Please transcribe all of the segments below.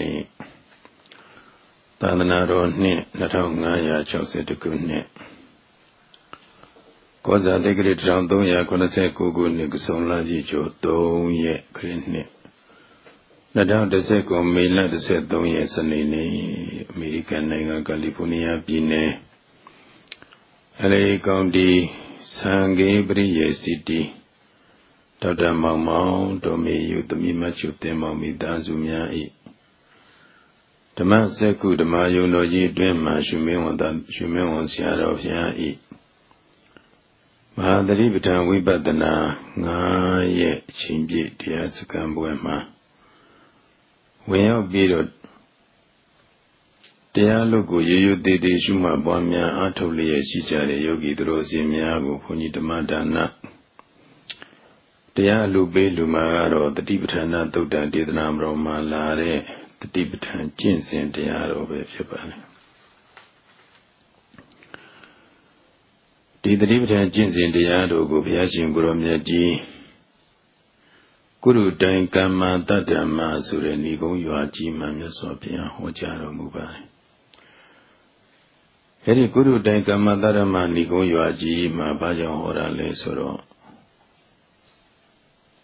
နေ့သာသနာတော်နှစ်2560ခုနှစ်ကောဇာတိဂရိ1389ခုနှစ်ကဆုံလာကြီးကျော်3ရက်ခရစ်နှစ်2019မေလ13ရက်စနေနေ့အမေရိကန်နိုင်ငံကယ်လီဖိုးနီးယားပြည်နယ်အလေကောင်တီဆန်ဂေပရိယေစီတီဒေါက်တာမောင်မောင်ဒေါ်မေယုသမီးမချုတင်မောင်မိသားစုများ၏ ဓမ္မစက္ကုဓမ္မယုံတော်ကြီးအတွင်းမှာရှုမင်းဝန်သာရှုမင်းဝန်ဆရာတော်ဘုရား၏မဟာသတိပဋ္ဌာန်ဝိပဿနာ9ရက်အချိန်ပြည့်တရားစခန်းပွဲမှာဝင်ရောက်ပြီးတော့တရားလို့ကိုရိုးရိုးသေးသေးရှုမှတ်ပွားများအားထုတ်လျက်ရှိကြတဲ့ယောဂီသူတို့စင်များကိုဘုန်းကြီးဓမ္မဒါနတရားလူပေးလူမာကတော့တတိပဋ္ဌာနာသုတ်တံဒေသနာမတော်မှာလာတဲ့ တတိပဋ္ဌာန်ကျင့်စဉ်တရားတော်ပဲဖြစ်ပါလေဒီတတိပဋ္ဌာန်ကျင့်စဉ်တရားတော်ကိုဘုရားရှင်ကိုရောမြတ်ကြီးကုရုတိုင်ကမ္မတတ္တမဆိုတဲ့ဏီကုံရွာကြီးမှာမြတ်စွာဘုရားဟောကြားတော်မူပါတယ်အဲဒီကုရုတိုင်ကမ္မတတ္တမဏီကုံရွာကြီးမှာဘာကြောင့်ဟောတာလဲဆိုတော့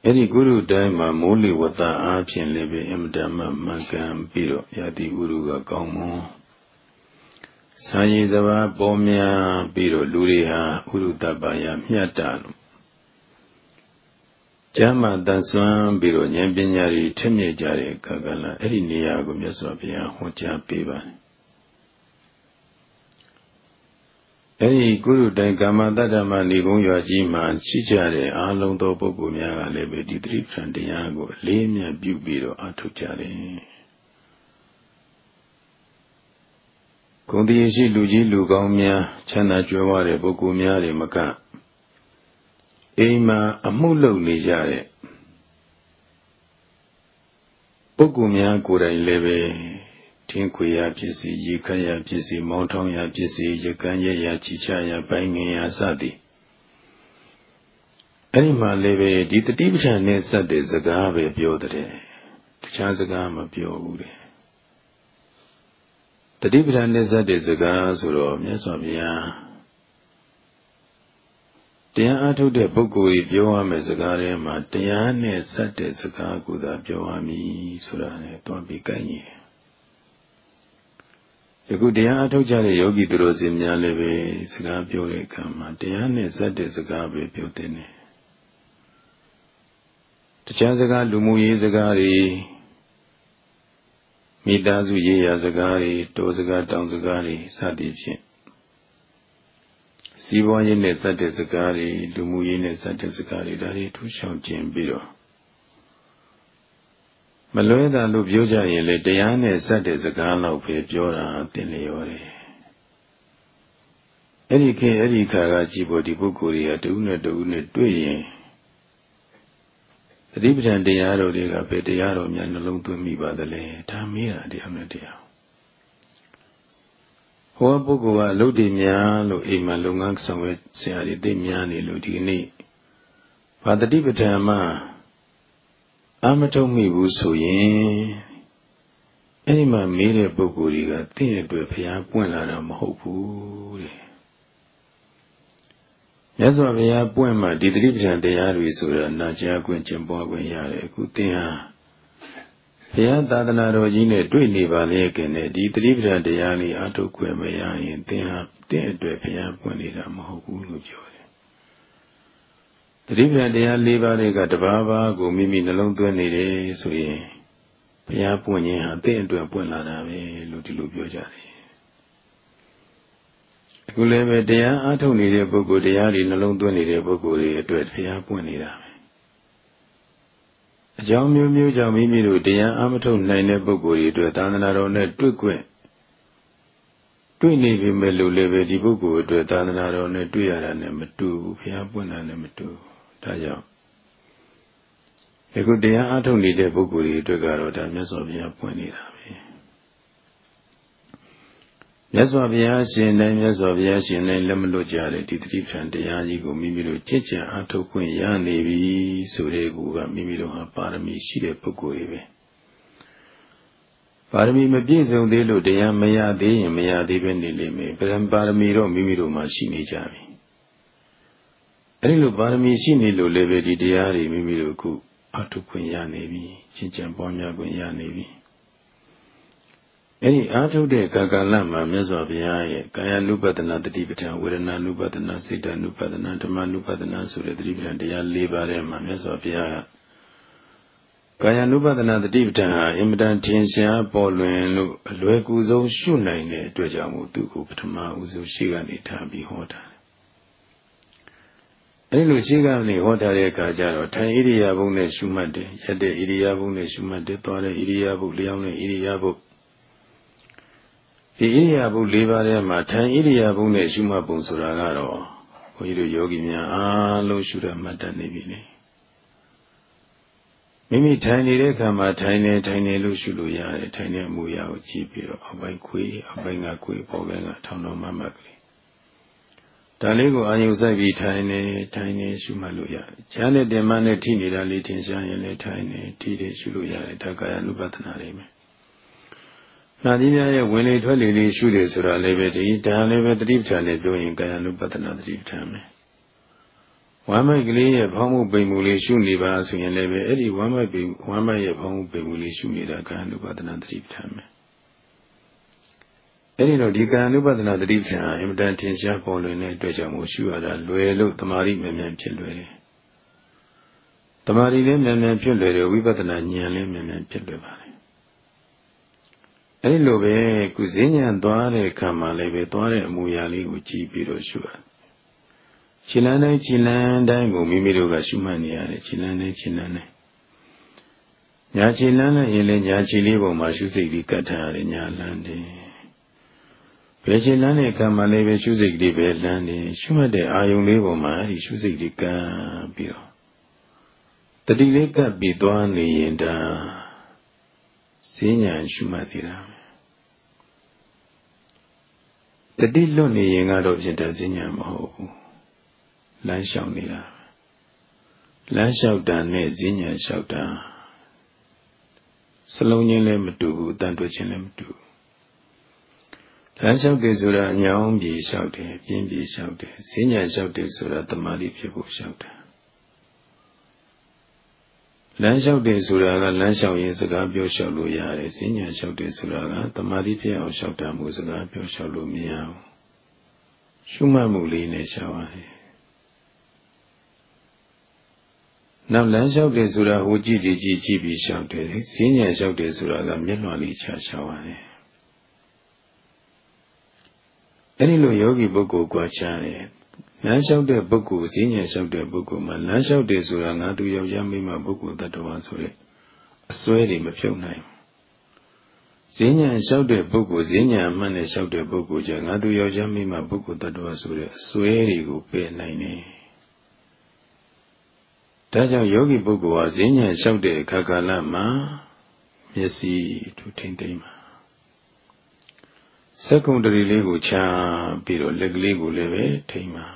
အဲ့ဒီကုရုတိုင်းမှာမိုးလေဝသအားဖြင့်လည်းပဲအမတမမှန်ကန်ပြီးတော့ယတိဥရုကကောင်းမွန်ဆာယီစဘာပေါ်များပြီးတော့လူတွေဟာဥရုတပ္ပယမြတ်တာလို့ကျမ်းမာတန်ဆွမ်းပြီးတော့ဉာဏ်ပညာတွေထက်မြက်ကြတဲ့အခါကလည်းအဲ့ဒီနေရာကိုမြတ်စွာဘုရားဟောကြားပေးပါတယ် အဲ့ဒီကုရုတိုင်ကာမတတ္တမနေကုန်းရွာကြီးမှာရှိကြတဲ့အာလုံးသောပုဂ္ဂိုလ်များကလည်းပဲဒီသတိပ္ပံတရားကိုအလေးအမြတ်ပြုပြီးတော့အထောက်ကြတယ်။ဂုံတည်ရှိလူကြီးလူကောင်းများချမ်းသာကြွယ်ဝတဲ့ပုဂ္ဂိုလ်များတွေမကအိမ်မှာအမှုလုပ်နေကြတဲ့ပုဂ္ဂိုလ်များကိုယ်တိုင်လည်းပဲ ထင်းခွေရဖြစ်စီရေခတ်ရဖြစ်စီမောင်းထောင်းရဖြစ်စီရကန်းရရချီချရပိုင်းငင်ရစသည်အဲ့ဒီမှာလည်းပဲဒီတတိပဋ္ဌာန်နဲ့စတဲ့စကားပဲပြောတဲ့တခြားစကားမပြောဘူးတဲ့တတိပဋ္ဌာန်နဲ့စတဲ့စကားဆိုတော့မြတ်စွာဘုရားတရားအထုတ်တဲ့ပုဂ္ဂိုလ်ကြီးပြောရမယ့်စကားတွေမှာတရားနဲ့စတဲ့စကားကိုသာပြောရမည်ဆိုတာနဲ့တွားပြီးကိုင်းရင် ယခုတရားအထုတ်ကြတဲ့ယောဂီသူတော်စင်များလည်းပဲစကားပြောတဲ့အခါမှာတရားနဲ့ဇက်တဲ့စကားပဲပြောတဲ့နေတခြားစကားလူမှုရေးစကားတွေမိသားစုရေးရာစကားတွေတိုးစကားတောင်စကားတွေစသည်ဖြင့်စီးပွားရေးနဲ့ဇက်တဲ့စကားတွေလူမှုရေးနဲ့ဇက်တဲ့စကားတွေဒါတွေထူးချောင်ခြင်းပြီးတော့ မလွဲတာလို့ပြောကြရင်လေတရားနဲ့စတဲ့စကားလောက်ပဲပြောတာသင်လျော်တယ်အဲ့ဒီခေအဲ့ဒီခါကကြည်ဖို့ဒီပုဂ္ဂိုလ်တွေကတူနဲ့တူနဲ့တွေ့ရင်သတိပဋ္ဌာန်တရားတော်တွေကဘယ်တရားတော်များနှလုံးသွင်းမိပါသလဲဒါမေးတာတရားနဲ့တရားဟောပုဂ္ဂိုလ်ကအလုပ်တွေများလို့အိမ်မှာလုပ်ငန်းဆောင်ရွက်ဆရာတွေသိများနေလို့ဒီနေ့ဘာတတိပဋ္ဌာန်မှာ အာမထုတ်မိဘူးဆိုရင်အဲ့ဒီမှာမေးတဲ့ပုဂ္ဂိုလ်တွေကတင့်ရဲ့အတွက်ဘုရားပွင့်လာတာမဟုတ်ဘူးတဲ့မြတ်စွာဘုရားပွင့်မှဒီတိပ္ပံတရားတွေဆိုတာနာကြားခွင့်ကျင့်ပွားခွင့်ရတယ်အခုသင်ဟာဘုရားသာသနာတော်ကြီးနဲ့တွေ့နေပါလေခင်နဲ့ဒီတိပ္ပံတရားလေးအထုတ်ခွင့်မရရင်သင်ဟာတင့်အတွက်ဘုရားပွင့်နေတာမဟုတ်ဘူးလို့ပြော တိပ္ပံတရား၄ပါးတွေကတဘာဘာကိုမိမိနှလုံးသွင်းနေတယ်ဆိုရင်ဘုရားပွင့်ခြင်းဟာတင့်အတွက်ပွင့်လာတာပဲလို့ဒီလိုပြောကြတယ်အခုလည်းပဲတရားအားထုတ်နေတဲ့ပုဂ္ဂိုလ်တရားတွေနှလုံးသွင်းနေတဲ့ပုဂ္ဂိုလ်တွေအတွက်ဘုရားပွင့်နေတာပဲအကြောင်းမျိုးမျိုးကြောင့်မိမိတို့တရားအားမထုတ်နိုင်တဲ့ပုဂ္ဂိုလ်တွေအတွက်သာသနာတော်နဲ့တွေ့ခွင့်တွေ့နေပြီမဲ့လို့လည်းပဲဒီပုဂ္ဂိုလ်အတွက်သာသနာတော်နဲ့တွေ့ရတာနဲ့မတူဘူးဘုရားပွင့်တာနဲ့မတူဘူး ဒါကြောင့်အခုတရားအထုတ်နေတဲ့ပုဂ္ဂိုလ်တွေအတွက်ကတော့ဒါမြတ်စွာဘုရားပွင့်နေတာပဲမြတ်စွာဘုရားရှင်တိုင်းမြတ်စွာဘုရားရှင်တိုင်းလက်မလွတ်ကြတဲ့ဒီတတိပံတရားကြီးကိုမိမိတို့ကြင်ကြံအထုတ်ခွင့်ရနေပြီဆိုတဲ့ကူကမိမိတို့ဟာပါရမီရှိတဲ့ပုဂ္ဂိုလ်တွေပဲပါရမီမပြည့်စုံသေးလို့တရားမရသေးရင်မရသေးပဲနေလိမ့်မယ်ဗရံပါရမီတော့မိမိတို့မှာရှိနေကြပြီ အဲဒီလိုပါရမီရှိနေလို့လည်းပဲဒီတရားတွေမိမိတို့အခုအထုခွင့်ရနေပြီချင်းချံပွားများခွင့်ရနေပြီအဲ့ဒီအာထုတ်တဲ့ကာကလမှာမြတ်စွာဘုရားရဲ့ကာယ ानु ပဒနာတတိပဋ္ဌာန်ဝေဒနာ ानु ပဒနာစိတ် ानु ပဒနာဓမ္မ ानु ပဒနာဆိုတဲ့တတိပဋ္ဌာန်တရား၄ပါးထဲမှာမြတ်စွာဘုရားကကာယ ानु ပဒနာတတိပဋ္ဌာန်ဟာအင်မတန်ထင်ရှားပေါ်လွင်လို့အလွယ်ကူဆုံးရှုနိုင်တဲ့အတွက်ကြောင့်မို့သူ့ကိုပထမဦးဆုံးရှေ့ကနေထားပြီးဟောတာ အဲဒီလိုရှေ့ကနေဟောထားတဲ့အခါကျတော့ထိုင်ဣရိယာပုနဲ့ရှုမှတ်တယ်ရက်တဲ့ဣရိယာပုနဲ့ရှုမှတ်တယ်သွားတဲ့ဣရိယာပုလျောင်းတဲ့ဣရိယာပုဒီဣရိယာပု၄ပါးထဲမှာထိုင်ဣရိယာပုနဲ့ရှုမှတ်ပုံဆိုတာကတော့ဘုန်းကြီးတို့ယောဂီများအားလုံးရှုရမှတ်တတ်နေပြီလေမိမိထိုင်နေတဲ့အခါမှာထိုင်နေထိုင်နေလို့ရှုလို့ရတယ်ထိုင်တဲ့အမူအရာကိုကြည့်ပြီးတော့အပိုင်းခွေးအပိုင်းကခွေးပေါ်ကကထောင်းတော်မှမှတ်ကလေး ဒါလေးကိုအာယုစိုက်ပြီးထိုင်နေထိုင်နေရှုမှတ်လို့ရတယ်။ဈာနဲ့တင်မနဲ့ထိနေတာလေးထင်ရှားရင်လည်းထိုင်နေထိတယ်ရှုလို့ရတယ်ဒါကာယ ानु ပဒနာလေးပဲ။နာသီးများရဲ့ဝင်လေထွက်လေလေးရှုတယ်ဆိုတာလည်းပဲဒီဒါလည်းပဲတတိပဋ္ဌာန်နဲ့ပြောရင်ကာယ ानु ပဒနာတတိပဋ္ဌာန်ပဲ။ဝမ်းမိုက်ကလေးရဲ့ဖောင်းမှုပိန်မှုလေးရှုနေပါဆိုရင်လည်းပဲအဲ့ဒီဝမ်းမိုက်ပိန်ဝမ်းမိုက်ရဲ့ဖောင်းမှုပိန်မှုလေးရှုနေတာကာယ ानु ပဒနာတတိပဋ္ဌာန်ပဲ။ အဲ့ဒီတော့ဒီကာယ ानु ပဒနာတတိပ္ပံအင်မတန်ထင်ရှားပေါ်လွင်တဲ့အတွက်ကြောင့်မို့ရှုရတာလွယ်လို့တမာရီမြန်မြန်ဖြစ်လွယ်တယ်။တမာရီလည်းမြန်မြန်ဖြစ်လွယ်တယ်ဝိပဿနာဉာဏ်လည်းမြန်မြန်ဖြစ်လွယ်ပါတယ်။အဲ့ဒီလိုပဲကုဈဉ္ဉံသွားတဲ့ခံမှာလည်းပဲသွားတဲ့အမူအရာလေးကိုကြည့်ပြီးတော့ရှုရ။ခြေလန်းတိုင်းခြေလန်းတိုင်းကိုမိမိတို့ကရှုမှတ်နေရတယ်ခြေလန်းတိုင်းခြေလန်းတိုင်းညာခြေလန်းလိုက်ရင်လည်းညာခြေလေးပေါ်မှာရှုစိတ်ပြီးကတ်ထားရတယ်ညာလန်းတယ် ဘယ်ချိန်လမ်းတဲ့ကံမှလည်းပဲရှုစိတ်ကလေးပဲလမ်းနေရှုမှတ်တဲ့အာယုံလေးပေါ်မှာအဲဒီရှုစိတ်လေးကံပြီးတော့တတိလေးကပ်ပြီးသွားနေရင်ဒါဈဉ္ညာရှုမှတ်သေးတာတတိလွတ်နေရင်ကတော့ဖြစ်တဲ့ဈဉ္ညာမဟုတ်ဘူးလမ်းလျှောက်နေတာလမ်းလျှောက်တာနဲ့ဈဉ္ညာလျှောက်တာစလုံးချင်းလည်းမတူဘူးအတန်တွေ့ချင်းလည်းမတူဘူး လမ်းလျှောက်တယ်ဆိုတာအညောင်းပြေလျှောက်တယ်ပြင်းပြေလျှောက်တယ်ဈဉ္ညာလျှောက်တယ်ဆိုတာတမာတိဖြစ်ဖို့လျှောက်တာလမ်းလျှောက်တယ်ဆိုတာကလမ်းလျှောက်ရင်စကားပြောလျှောက်လို့ရတယ်ဈဉ္ညာလျှောက်တယ်ဆိုတာကတမာတိဖြစ်အောင်လျှောက်တာမျိုးစကားပြောလျှောက်လို့မရဘူးရှုမှတ်မှုလေးနဲ့လျှောက်ရတယ်နောက်လမ်းလျှောက်တယ်ဆိုတာဟိုကြည့်ကြည့်ကြည့်ကြည့်ပြီးလျှောက်တယ်ဈဉ္ညာလျှောက်တယ်ဆိုတာကမျက်လွှာလေးချလျှောက်ရတယ် အဲ့ဒီလိုယောဂီပုဂ္ဂိုလ်ကွာခြားတယ်လမ်းလျှောက်တဲ့ပုဂ္ဂိုလ်ဈဉ္ဉံလျှောက်တဲ့ပုဂ္ဂိုလ်မှာလမ်းလျှောက်တယ်ဆိုတာငါသူယောက်ျားမိန်းမပုဂ္ဂိုလ်တ attva ဆိုတဲ့အစွဲတွေမဖြုတ်နိုင်ဈဉ္ဉံလျှောက်တဲ့ပုဂ္ဂိုလ်ဈဉ္ဉံအမှန်နဲ့လျှောက်တဲ့ပုဂ္ဂိုလ်ကြငါသူယောက်ျားမိန်းမပုဂ္ဂိုလ်တ attva ဆိုတဲ့အစွဲတွေကိုပယ်နိုင်တယ်ဒါကြောင့်ယောဂီပုဂ္ဂိုလ်ဟာဈဉ္ဉံလျှောက်တဲ့အခါကာလမှာမျက်စိထူထိမ့်သိမ့်ပါ စက္ကုံတရီလေးကိုချပြီးတော့လက်ကလေးကိုလည်းပဲထိမ့်ပါ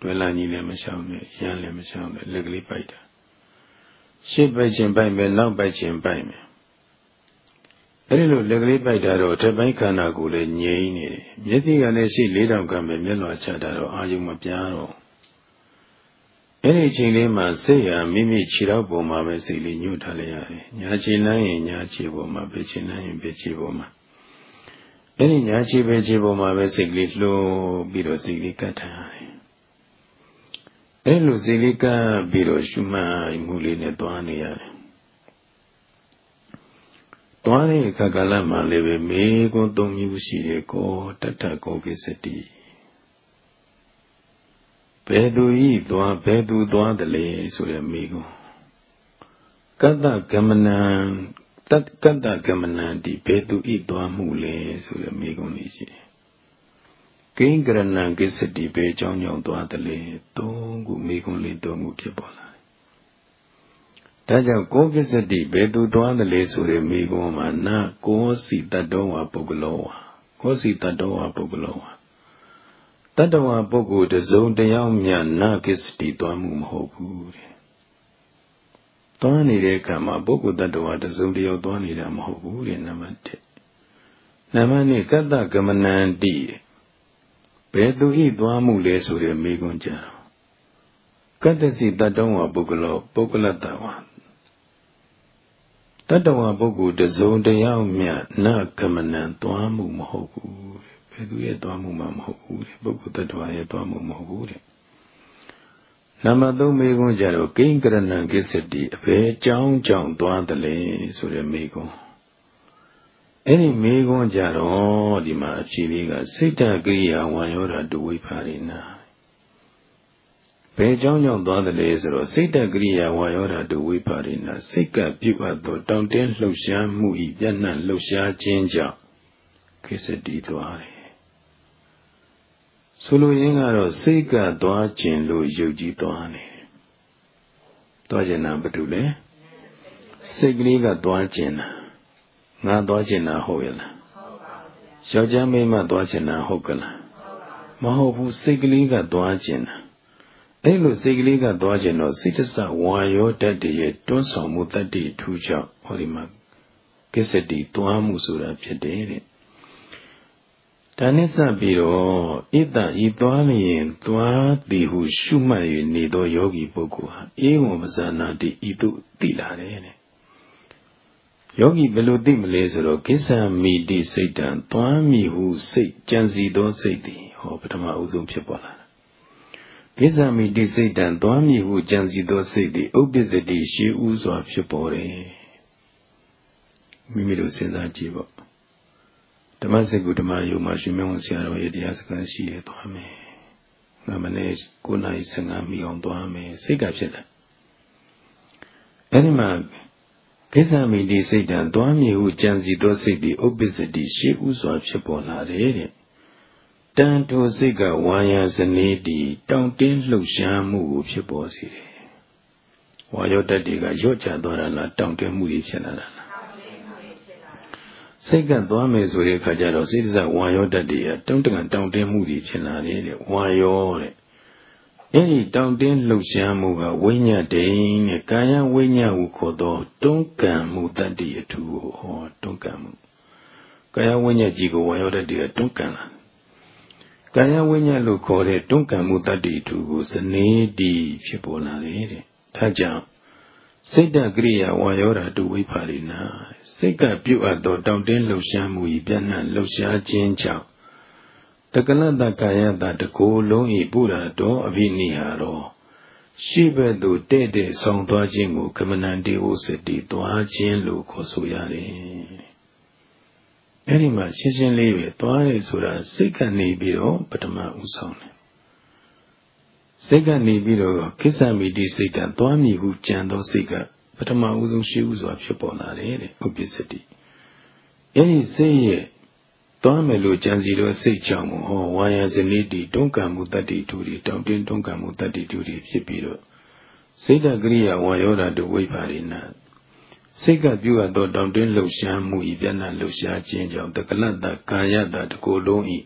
တွဲလာကြီးလည်းမရှောင်နဲ့ရမ်းလည်းမရှောင်နဲ့လက်ကလေးပိုက်တာရှေ့ပိုက်ခြင်းပိုက်မယ်နောက်ပိုက်ခြင်းပိုက်မယ်အဲ့ဒီလိုလက်ကလေးပိုက်တာတော့ထပ်ပိုင်းခန္ဓာကိုယ်လည်းငြိမ်းနေတယ်မျက်စိကလည်းရှိ၄တောင်ကံပဲမျက်လွှာချတာတော့အာယုံမပြားတော့အဲ့ဒီအချိန်လေးမှာစိတ်ဟာမိမိခြေထောက်ပေါ်မှာပဲစိတ်လေးညှို့ထားလိုက်ရတယ်ညာခြေလမ်းရင်ညာခြေပေါ်မှာပဲခြေလမ်းရင်ပဲခြေပေါ်မှာ အဲ့ဒီညာခြေပဲခြေပေါ်မှာပဲစိတ်ကလေးလှိုးပြီးတော့စိတ်လေးကတ်ထားရတယ်။အဲ့လိုစိတ်လေးကတ်ပြီးတော့ရှုမှတ်မှုလေးနဲ့သွားနေရတယ်။သွားတဲ့အခါကာလမှာလည်းပဲမေကွန်းသုံးမျိုးရှိတယ်ကိုတတ္ထကောကိစတိဘယ်သူဤသွားဘယ်သူသွားတယ်လေဆိုတဲ့မေကွန်းကတ္တကမနံ တတ္ကတ္တကမနံတိဘယ်သူဤသွားမှုလဲဆိုတဲ့မိကုံလေးရှိတယ်။ကိင်္ဂရဏံကိစ္စတိဘယ်ကြောင့်ကြောင့်သွားတယ်လဲသုံးခုမိကုံလေးသုံးခုဖြစ်ပေါ်လာတယ်။ဒါကြောင့်ကိုကိစ္စတိဘယ်သူသွားတယ်လဲဆိုတဲ့မိကုံမှာနာကိုစီတတ္တဝါပုဂ္ဂလောဝါကိုစီတတ္တဝါပုဂ္ဂလောဝါတတ္တဝါပုဂ္ဂိုလ်တစုံတယောက်မြနာကိစ္စတိသွားမှုမဟုတ်ဘူးတဲ့ သွားနေတဲ့အခါမှာပုဂ္ဂိုလ်တ attva တစုံတယောက်သွားနေတာမဟုတ်ဘူးတဲ့နံပါတ်1နံပါတ်2ကတ္တကမနန္တိဘယ်သူဤသွားမှုလဲဆိုတဲ့မေခွန်းကြတော့ကတ္တစီတတ္တဝပုဂ္ဂလောပုဂ္ဂလတ္တဝတတ္တဝပုဂ္ဂိုလ်တစုံတယောက်မြနကမနံသွားမှုမဟုတ်ဘူးဘယ်သူရဲ့သွားမှုမှမဟုတ်ဘူးတဲ့ပုဂ္ဂိုလ်တ attva ရဲ့သွားမှုမဟုတ်ဘူးတဲ့ နံပါတ်3မေခွန်းကြတော့ကိင်္ကရဏံကိစ္စတိအဘယ်ကြောင်းကြောင့်သွားတယ်လဲဆိုတဲ့မေခွန်းအဲ့ဒီမေခွန်းကြတော့ဒီမှာအဖြေလေးကစိတ်တကိရိယာဝံယောဓာတုဝိဖာရိနာဘယ်ကြောင်းကြောင့်သွားတယ်လဲဆိုတော့စိတ်တကိရိယာဝါယောဓာတုဝိပါရိနာစိတ်ကပြုတ်အပ်သောတောင့်တင်းလှုပ်ရှားမှုဤပြန့်နှံ့လှုပ်ရှားခြင်းကြောင့်ကိစ္စတည်သွားတယ် ဆိုလိုရင်းကတော့စိတ်ကသွားခြင်းလို့ယုတ်ကြည်သွားတယ်သွားခြင်းတာဘာတူလဲစိတ်ကလေးကသွားခြင်းတာငါသွားခြင်းတာဟုတ်ရဲ့လားယောက်ျားမိန်းမသွားခြင်းတာဟုတ်ကလားမဟုတ်ဘူးစိတ်ကလေးကသွားခြင်းတာအဲ့လိုစိတ်ကလေးကသွားခြင်းတော့စိတ္တစဝါယောတတ်တရဲ့တွန်းဆောင်မှုတတ္တိထူးကြောင့်ဟောဒီမှာကိစ္စတိသွားမှုဆိုတာဖြစ်တယ်တဲ့ ဒါနဲ့စပြီးတော့ဣတဤသွားလျင်သွားသည်ဟုရှုမှတ်၍နေသောယောဂီပုဂ္ဂိုလ်ဟာအေဝံပဇာနာတိဤသို့သိလာတယ်တဲ့ယောဂီဘယ်လိုသိမလဲဆိုတော့ကိစ္စမိတိစိတ်တံသွားမိဟုစိတ်ကြံစီသောစိတ်သည်ဟောပထမအဦးဆုံးဖြစ်ပေါ်လာတာကိစ္စမိတိစိတ်တံသွားမိဟုကြံစီသောစိတ်သည်ဥပ္ပစ္စတိရှေးဥစွာဖြစ်ပေါ်တယ်မိမိတို့စဉ်းစားကြည့်ပေါ့ ဓမ္မစကုဓမ္မယုံမှာရှင်မင်းဝန်ဆရာတော်ရဲ့တရားစကားရှိရသွားမယ်ငါမနေ့9နာရီ15မိအောင်သွားမယ်စိတ်ကဖြစ်တယ်အဲ့ဒီမှာကိစ္စမိတိစိတ်တံသွားမြည်ဟုကြံစီသောစိတ်သည်ဥပ္ပစ္စတိရှေးဥစွာဖြစ်ပေါ်လာတယ်တဲ့တန်ထိုစိတ်ကဝါယာစနေတီတောင့်တင်းလှုပ်ရှားမှုကိုဖြစ်ပေါ်စေတယ်ဝါယောတတ်တွေကရော့ကျသွားတာလားတောင့်တင်းမှုတွေဖြစ်လာတာလား စိတ်ကသွားမယ်ဆိုတဲ့အခါကျတော့စိတ္တဇဝါယောတတ်တွေကတုံးတကန်တောင့်တင်းမှုတွေဖြစ်လာတယ်တဲ့ဝါယောတဲ့အဲ့ဒီတောင့်တင်းလှုပ်ရှားမှုကဝိညာဉ်တိန်နဲ့ကာယဝိညာဉ်ဟုခေါ်သောတွန်းကံမှုတတ္တိအထူးကိုဟောတွန်းကံမှုကာယဝိညာဉ်ကြီးကိုဝါယောတတ်တွေကတွန်းကံလာကာယဝိညာဉ်လို့ခေါ်တဲ့တွန်းကံမှုတတ္တိထူကိုစနေတီဖြစ်ပေါ်လာတယ်တဲ့။ဒါကြောင့် စိတ်တကရိယာဝါယောဓာတုဝိပါရိနာစိတ်ကပြုတ်အပ်သောတောင့်တင်းလှုပ်ရှားမှု၏ပြန့်နှံ့လှုပ်ရှားခြင်းကြောင့်တကလတ္တကာယတတကိုယ်လုံး၏ပုရတော်အဘိနိဟာရောရှိဘက်သို့တဲ့တဲ့ဆောင်သွားခြင်းကိုကမဏန္တိဝစတိသွားခြင်းလို့ခေါ်ဆိုရတယ်အဲ့ဒီမှာရှင်းရှင်းလေးပဲသွားတယ်ဆိုတာစိတ်ကနေပြီးတော့ပထမဥဆောင်တယ် စိတ်ကနေပြီးတော့ကိစ္စမီတိစိတ်တန်သွားမြည်ဟုကြံသောစိတ်ကပထမဦးဆုံးရှိဥစွာဖြစ်ပေါ်လာတယ်တဲ့ဥပ္ပစ္စတိအဲ့ဒီစိတ်ရဲ့သွားမယ်လို့ကြံစီတော့စိတ်ကြောင့်ဟောဝါယဇနိတိတွန်းကံမှုတတ္တိတူတွေတောင်းတင်းတွန်းကံမှုတတ္တိတူတွေဖြစ်ပြီးတော့စိတ်တကရိယာဝါယောဓာတုဝိပါရိနာစိတ်ကပြုအပ်သောတောင့်တင်းလှုပ်ရှားမှုဤပြဏလှုပ်ရှားခြင်းကြောင့်တက္ကလတ္တကာယတ္တတကိုယ်လုံးဤ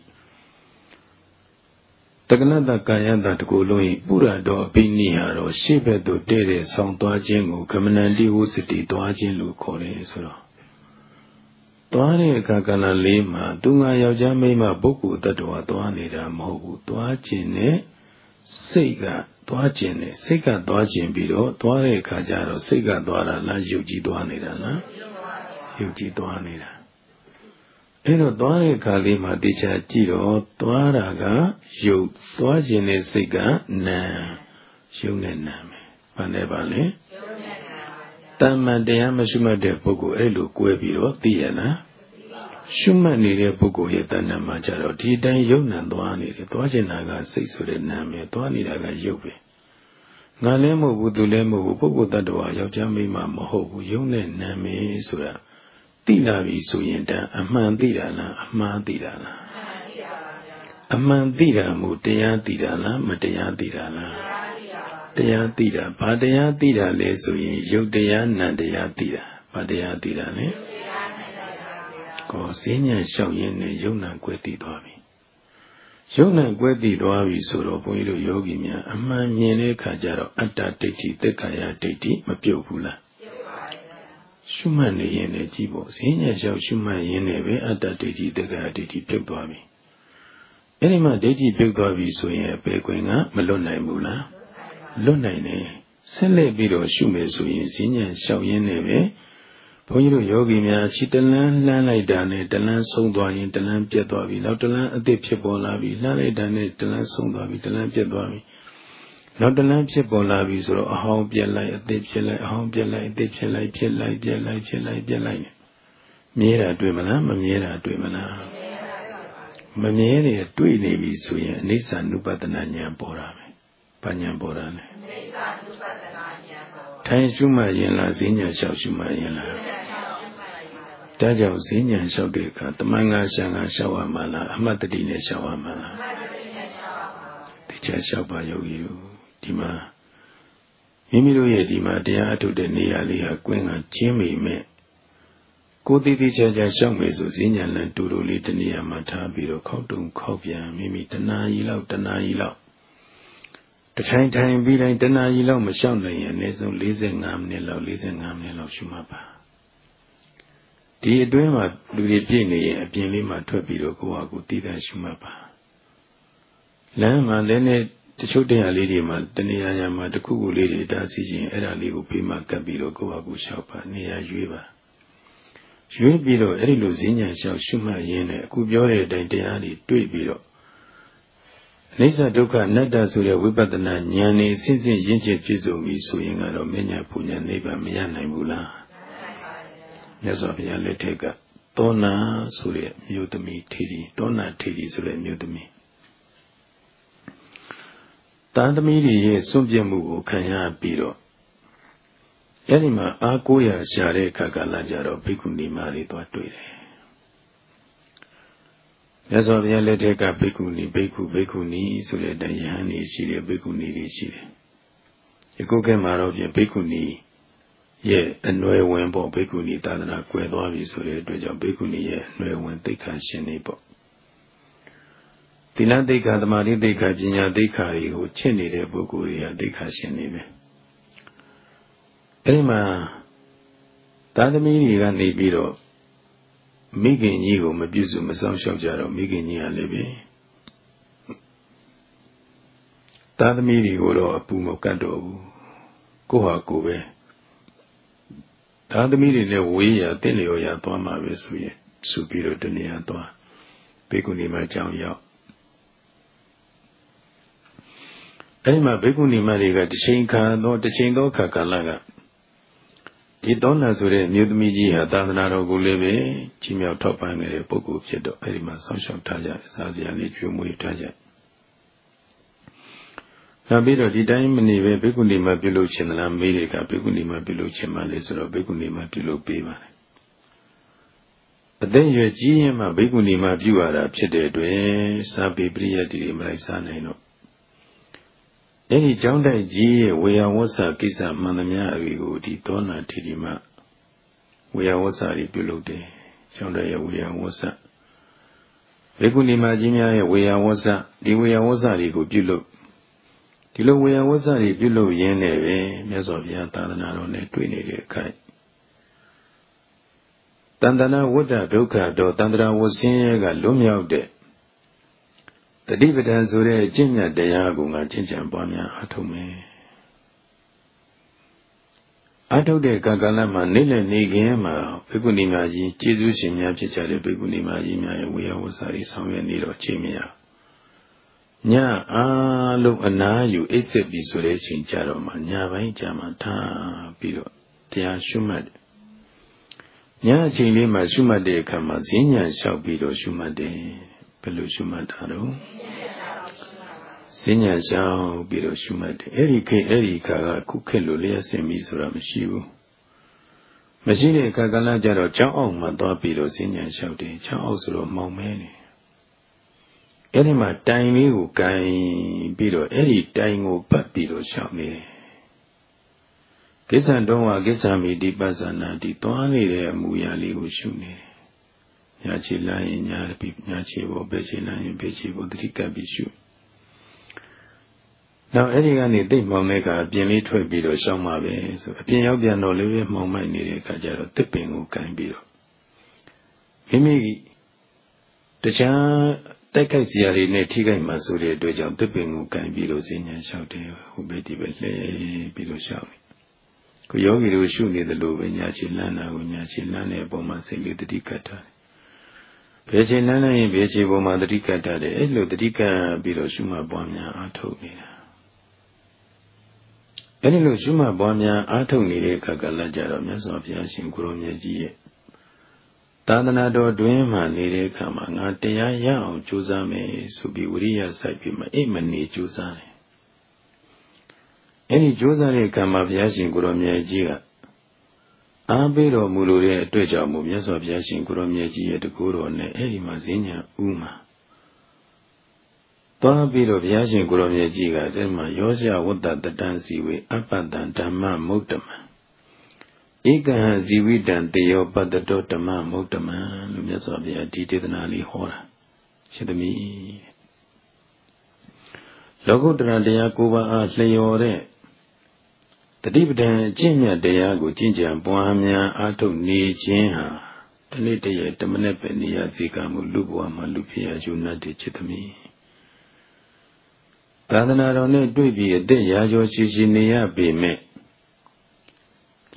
တက္ကလတ္တကာယတ္တတကိုယ်လုံးဤပုရတော်အပိနိဟာတော့ရှေ့ဘက်သို့တဲ့တဲ့ဆောင်းသွားခြင်းကိုကမဏန္တိဝစတိသွားခြင်းလို့ခေါ်တယ်ဆိုတော့သွားတဲ့အခါကဏ္ဍလေးမှာသူငါယောက်ျားမိန်းမပုဂ္ဂိုလ်တ attva သွားနေတာမဟုတ်ဘူးသွားခြင်းနဲ့စိတ်ကသွားခြင်းနဲ့စိတ်ကသွားခြင်းပြီးတော့သွားတဲ့အခါကျတော့စိတ်ကသွားတာလားယုတ်ကြည်သွားနေတာလားယုတ်ကြည်သွားနေတာ အဲ့တော့သွားတဲ့အခါလေးမှာတေချာကြည့်တော့သွားတာကယုတ်သွားခြင်းနဲ့စိတ်ကနာယုတ်နဲ့နာမယ်ဘာနဲ့ပါလဲတမန်တရားမရှိမှတ်တဲ့ပုဂ္ဂိုလ်အဲ့လို꿰ပြီးတော့သိရလားရှုမှတ်နေတဲ့ပုဂ္ဂိုလ်ရဲ့တဏ္ဍာမှာကြတော့ဒီတိုင်းယုံနံသွားနေတယ်သွားကျင်တာကစိတ်ဆိုတဲ့နာမည်သွားနေတာကယုတ်ပဲငါလည်းမဟုတ်ဘူးသူလည်းမဟုတ်ဘူးပုဂ္ဂိုလ်တ attva ယောက်ျားမိန်းမမဟုတ်ဘူးယုံတဲ့နာမည်ဆိုတာ သိလာပြီဆိုရင်တန်အမှန်သိတာလားအမှားသိတာလားအမှန်သိတာမို့တရားသိတာလားမတရားသိတာလားတရားသိတာဘာတရားသိတာလဲဆိုရင်ယုတ်တရားနံတရားသိတာဘာတရားသိတာလဲကောစင်းညံလျှောက်ရင်းနဲ့ယုံနာကွယ်တည်သွားပြီရုပ်နဲ့ကွဲတည်သွားပြီဆိုတော့ဘုန်းကြီးတို့ယောဂီများအမှန်မြင်တဲ့အခါကျတော့အတ္တဒိဋ္ဌိသက်ခါယဒိဋ္ဌိမပြုတ်ဘူးလား ရှုမှတ်နေရင်လည်းကြည့်ဖို့ဈဉ္ညာလျှောက်ရှုမှတ်ရင်လည်းပဲအတ္တဒိဋ္ဌိသက်ခါယဒိဋ္ဌိပြုတ်သွားပြီအဲ့ဒီမှာဒိဋ္ဌိပြုတ်သွားပြီဆိုရင်အပေခွင်ကမလွတ်နိုင်ဘူးလားလွတ်နိုင်တယ်ဆက်လက်ပြီးတော့ရှုမယ်ဆိုရင်ဈဉ္ညာလျှောက်ရင်းနဲ့ပဲဘုန်းကြီးတို့ယောဂီများခြေတလန်းလှမ်းလိုက်တာနဲ့တလန်းဆုံးသွားရင်တလန်းပြတ်သွားပြီနောက်တလန်းအသစ်ဖြစ်ပေါ်လာပြီလှမ်းလိုက်တာနဲ့တလန်းဆုံးသွားပြီတလန်းပြတ်သွားပြီ နောက်တလန်းဖြစ်ပေါ်လာပြီဆိုတော့အဟောင်းပြက်လိုက်အသစ်ဖြစ်လိုက်အဟောင်းပြက်လိုက်အသစ်ဖြစ်လိုက်ဖြစ်လိုက်ပြက်လိုက်ဖြစ်လိုက်ပြက်လိုက်မြဲတာတွေ့မလားမမြဲတာတွေ့မလားမမြဲတယ်တွေ့နေပြီဆိုရင်အိဋ္ဌာနုပဒနာဉာဏ်ပေါ်တာပဲ။ဘာဉာဏ်ပေါ်တာလဲ။အိဋ္ဌာနုပဒနာဉာဏ်ပေါ်ထိုင်ရှုမှရင်လားဈဉ္ညာလျှောက်ရှုမှရင်လားဒါကြောင့်ဈဉ္ညာလျှောက်တဲ့အခါတမန်ငါရှံငါလျှောက်ရမှာလားအမှတ်တတိနဲ့လျှောက်ရမှာလားအမှတ်တတိနဲ့လျှောက်ရမှာဒီချက်လျှောက်ပါယောဂီတို့ ဒီမှာမိမိတို့ရဲ့ဒီမှာတရားအထုတ်တဲ့နေရာလေးဟာကွင်းကချင်းမိမဲ့ကိုတည်တည်ချာချာရှောက်မယ်ဆိုဈဉ္ညာလန်တူတူလေးတနေရာမှာထားပြီးတော့ခောက်တုံခောက်ပြန်မိမိတနာကြီးလောက်တနာကြီးလောက်တထိုင်ထိုင်ပြီးတိုင်းတနာကြီးလောက်မလျှောက်နိုင်ရင်အနည်းဆုံး45မိနစ်လောက်45မိနစ်လောက်ရှုမှတ်ပါဒီအတွင်းမှာလူတွေပြည့်နေရင်အပြင်လေးမှာထွက်ပြီးတော့ကိုယ့်ဟာကိုယ်တည်တဲ့ရှုမှတ်ပါလမ်းမှာလည်းနဲ့ တချို့တရားလေးတွေမှာတနေရာရာမှာတစ်ခုခုလေးတွေတားစီခြင်းအဲ့ဒါလေးကိုပြီးမှကပ်ပြီးတော့ကိုယ့်ဟာကိုယ်လျှောက်ပါနေရာရွေးပါရွေးပြီးတော့အဲ့ဒီလိုဈဉ္ညာလျှောက်ရှုမှတ်ရင်းနဲ့အခုပြောတဲ့အတိုင်းတရားတွေတွေ့ပြီးတော့အိစ္ဆဒုက္ခအနတ္တဆိုတဲ့ဝိပဿနာဉာဏ်နဲ့စဉ်စဉ်ရင့်ကျက်ပြည့်စုံပြီဆိုရင်ကတော့မညာပူညာနိဗ္ဗာန်မရနိုင်ဘူးလားမြတ်စွာဘုရားလက်ထက်ကသောနာဆိုတဲ့မြို့သမီးထေရီသောနာထေရီဆိုတဲ့မြို့သမီး တန်သမီးတွေရဲ့စွန့်ပြတ်မှုကိုခံရပြီးတော့အဲဒီမှာအာကိုရရှာတဲ့အခါကလာကြတော့ဘိက္ခုနီမတွေသွားတွေ့တယ်မြတ်စွာဘုရားလက်ထက်ကဘိက္ခုနီဘိက္ခုဘိက္ခုနီဆိုတဲ့အတိုင်းယဟန်ကြီးရှိတယ်ဘိက္ခုနီတွေရှိတယ်ဒီကုတ်ကဲမှာတော့ပြင်ဘိက္ခုနီရဲ့အနွယ်ဝင်ပေါ့ဘိက္ခုနီသာသနာကွယ်သွားပြီဆိုတဲ့အတွက်ကြောင့်ဘိက္ခုနီရဲ့အနွယ်ဝင်သိက္ခာရှင်နေပေါ့ သီလသိက္ခာသမာဓိသိက္ခာပညာသိက္ခာတွေကိုချင့်နေတဲ့ပုဂ္ဂိုလ်တွေကသိက္ခာရှင်နေပဲအဲဒီမှာသာသမီတွေကနေပြီးတော့မိခင်ကြီးကိုမပြုစုမဆောင်ရှောက်ကြတော့မိခင်ကြီးကလည်းပဲသာသမီတွေကိုတော့အပူမကတ်တော့ဘူးကိုဟာကိုပဲသာသမီတွေနဲ့ဝေးရတင့်လျော်ရသွားမှာပဲဆိုရင်ဆိုပြီးတော့တနေရာသွားဘေကုဏီမှာကြောင်းရောက် အဲဒီမှာဘေကုဏီမတွေကတချိန်ခါတော့တချိန်သောခါကာလကဒီသောနာဆိုတဲ့မြို့သမီးကြီးဟာသာသနာတော်ကိုလည်းပဲကြီးမြောက်ထောက်ပံ့နေတဲ့ပုဂ္ဂိုလ်ဖြစ်တော့အဲဒီမှာဆောင်းရှောက်ထားကြစားစရာလေးကျွေးမွေးထားကြနောက်ပြီးတော့ဒီတိုင်းမနေပဲဘိက္ခုနီမှာပြုလုပ်ခြင်းလားမေးတွေကဘိက္ခုနီမှာပြုလုပ်ခြင်းမှလေဆိုတော့ဘိက္ခုနီမှာပြုလုပ်ပေးပါတယ်အသက်ရွယ်ကြီးရင်မှဘိက္ခုနီမှာပြုရတာဖြစ်တဲ့အတွက်စာပေပရိယတ်တွေမလိုက်စားနိုင်တော့ အဲ့ဒီကျောင်းတိုက်ကြီးရဲ့ဝေယဝဆကိစ္စမှန်သမျှအရာကိုဒီသောနာထေရီမဝေယဝဆတွေပြုလုပ်တယ်ကျောင်းတိုက်ရဲ့ဝေယဝဆဘေကုဏီမကြီးများရဲ့ဝေယဝဆဒီဝေယဝဆတွေကိုပြုလုပ်ဒီလိုဝေယဝဆတွေပြုလုပ်ရင်းနဲ့ပဲမြတ်စွာဘုရားသာသနာတော်နဲ့တွေ့နေတဲ့အခိုက်တန်တနာဝတ္တဒုက္ခတော့တန်တရာဝဆင်းရဲကလွတ်မြောက်တဲ့ တတိပဒံဆိုတဲ့အကျင့်မြတ်တရားကိုငါကျင့်ကြံပွားများအထုံးမယ်အထုတ်တဲ့ကာကလမှာနေ့လည်နေခင်းမှာဘေကုဏီမကြီးကျေးဇူးရှင်များဖြစ်ကြတဲ့ဘေကုဏီမကြီးများရဲ့ဝေယဝစာတွေဆောင်ရွက်နေတော့ချိန်မရညအားလုံးအနာယူအိပ်စစ်ပြီဆိုတဲ့အချိန်ကြတော့မှညပိုင်းကြာမှထားပြီးတော့တရားရှုမှတ်တယ်ညအချိန်လေးမှာရှုမှတ်တဲ့အခါမှာဈဉ္ညာလျှောက်ပြီးတော့ရှုမှတ်တယ် ဘယ်လိုရှုမှတ်တာတော့စဉ္ညာရှောင်ပြီးတော့ရှုမှတ်တယ်အဲ့ဒီခေအဲ့ဒီခါကခုခက်လို့လျှက်စင်ပြီဆိုတာမရှိဘူးမရှိတဲ့အခါကလည်းကြတော့ကြောင်းအောင်မှသွားပြီးတော့စဉ္ညာရှောက်တယ်ကြောင်းအောင်ဆိုတော့မောင်မဲနေအဲ့ဒီမှာတိုင်လေးကိုကင်ပြီးတော့အဲ့ဒီတိုင်ကိုပတ်ပြီးတော့ရှောက်နေတယ်ကိစ္စတုံးကကိစ္စမီဒီပဿနာဒီသွားနေတဲ့အမူအရာလေးကိုရှုနေတယ် ညာခြေလမ်းရင်ညာပြီးညာခြေပေါ်ဘယ်ခြေလမ်းရင်ဘယ်ခြေပေါ်တတိကပ်ပြီးရှုနောက်အဲ့ဒီကနေတိတ်မှောင်တဲ့ကအပြင်လေးထွက်ပြီးတော့ရှောင်းပါပဲဆိုအပြင်ရောက်ပြန်တော့လည်းပဲမှောင်မိုက်နေတဲ့အခါကျတော့တစ်ပင်ကိုကန်ပြီးတော့မိမိတခြားတိုက်ခိုက်စရာတွေနဲ့ထိခိုက်မှဆိုတဲ့အတွက်ကြောင့်တစ်ပင်ကိုကန်ပြီးတော့စဉ်းညာလျှောက်တယ်ဟိုဘက်ဒီဘက်လှည့်ပြီးတော့ရှောက်တယ်ကိုယောဂီတို့ရှုနေတယ်လို့ပဲညာချီလန်းတာကိုညာချီလန်းတဲ့အပေါ်မှာစိတ်လေးတတိကတ်ထားတယ် ဘယ်ချီလန်းလိုက်ရင်ဘယ်ချီပေါ်မှာတတိကတ်ထားတယ်အဲ့လိုတတိကတ်ပြီးတော့ရှုမှတ်ပွားများအားထုတ်နေတာအဲ့ဒီလိုရှုမှတ်ပွားများအားထုတ်နေတဲ့အခါကလည်းကြတော့မြတ်စွာဘုရားရှင်ကိုရောမြတ်ကြီးရဲ့သာသနာတော်တွင်မှနေတဲ့အခါမှာငါတရားရအောင်ကြိုးစားမယ်ဆိုပြီးဝိရိယစိုက်ပြီးမှအိတ်မနေကြိုးစားတယ်အဲ့ဒီကြိုးစားတဲ့ကံမှာဘုရားရှင်ကိုရောမြတ်ကြီးက အားပေးတော်မူလို့တဲ့အတွက်ကြောင့်မို့မြတ်စွာဘုရားရှင်ကိုရောမြတ်ကြီးရဲ့တကူတော်နဲ့အဲ့ဒီမှာဈဉ္ညာဥမှာသွားပြီးတော့ဘုရားရှင်ကိုရောမြတ်ကြီးကအဲ့ဒီမှာယောဇဝတ္တတတံစီဝေအပ္ပတံဓမ္မမုဒ္ဓမံဧကဟဇီဝိတံတေယောပတ္တတောဓမ္မမုဒ္ဓမံလို့မြတ်စွာဘုရားဒီဒေသနာလေးဟောတာရှင်သမီးလောကုတ္တရာတရား၉ပါးအားလျော်တဲ့ တတိပဒံအကျင့်မြတ်တရားကိုကျင့်ကြံပွားများအားထုတ်နေခြင်းဟာတနေ့တည်းတမနဲ့ပဲနေရစေကမှုလူဘဝမှာလူဖြစ်ရယူနတ်တဲ့จิตသမီးသာသနာတော်နဲ့တွေ့ပြီးအသက်ရာကျော်ရှိရှိနေရပေမဲ့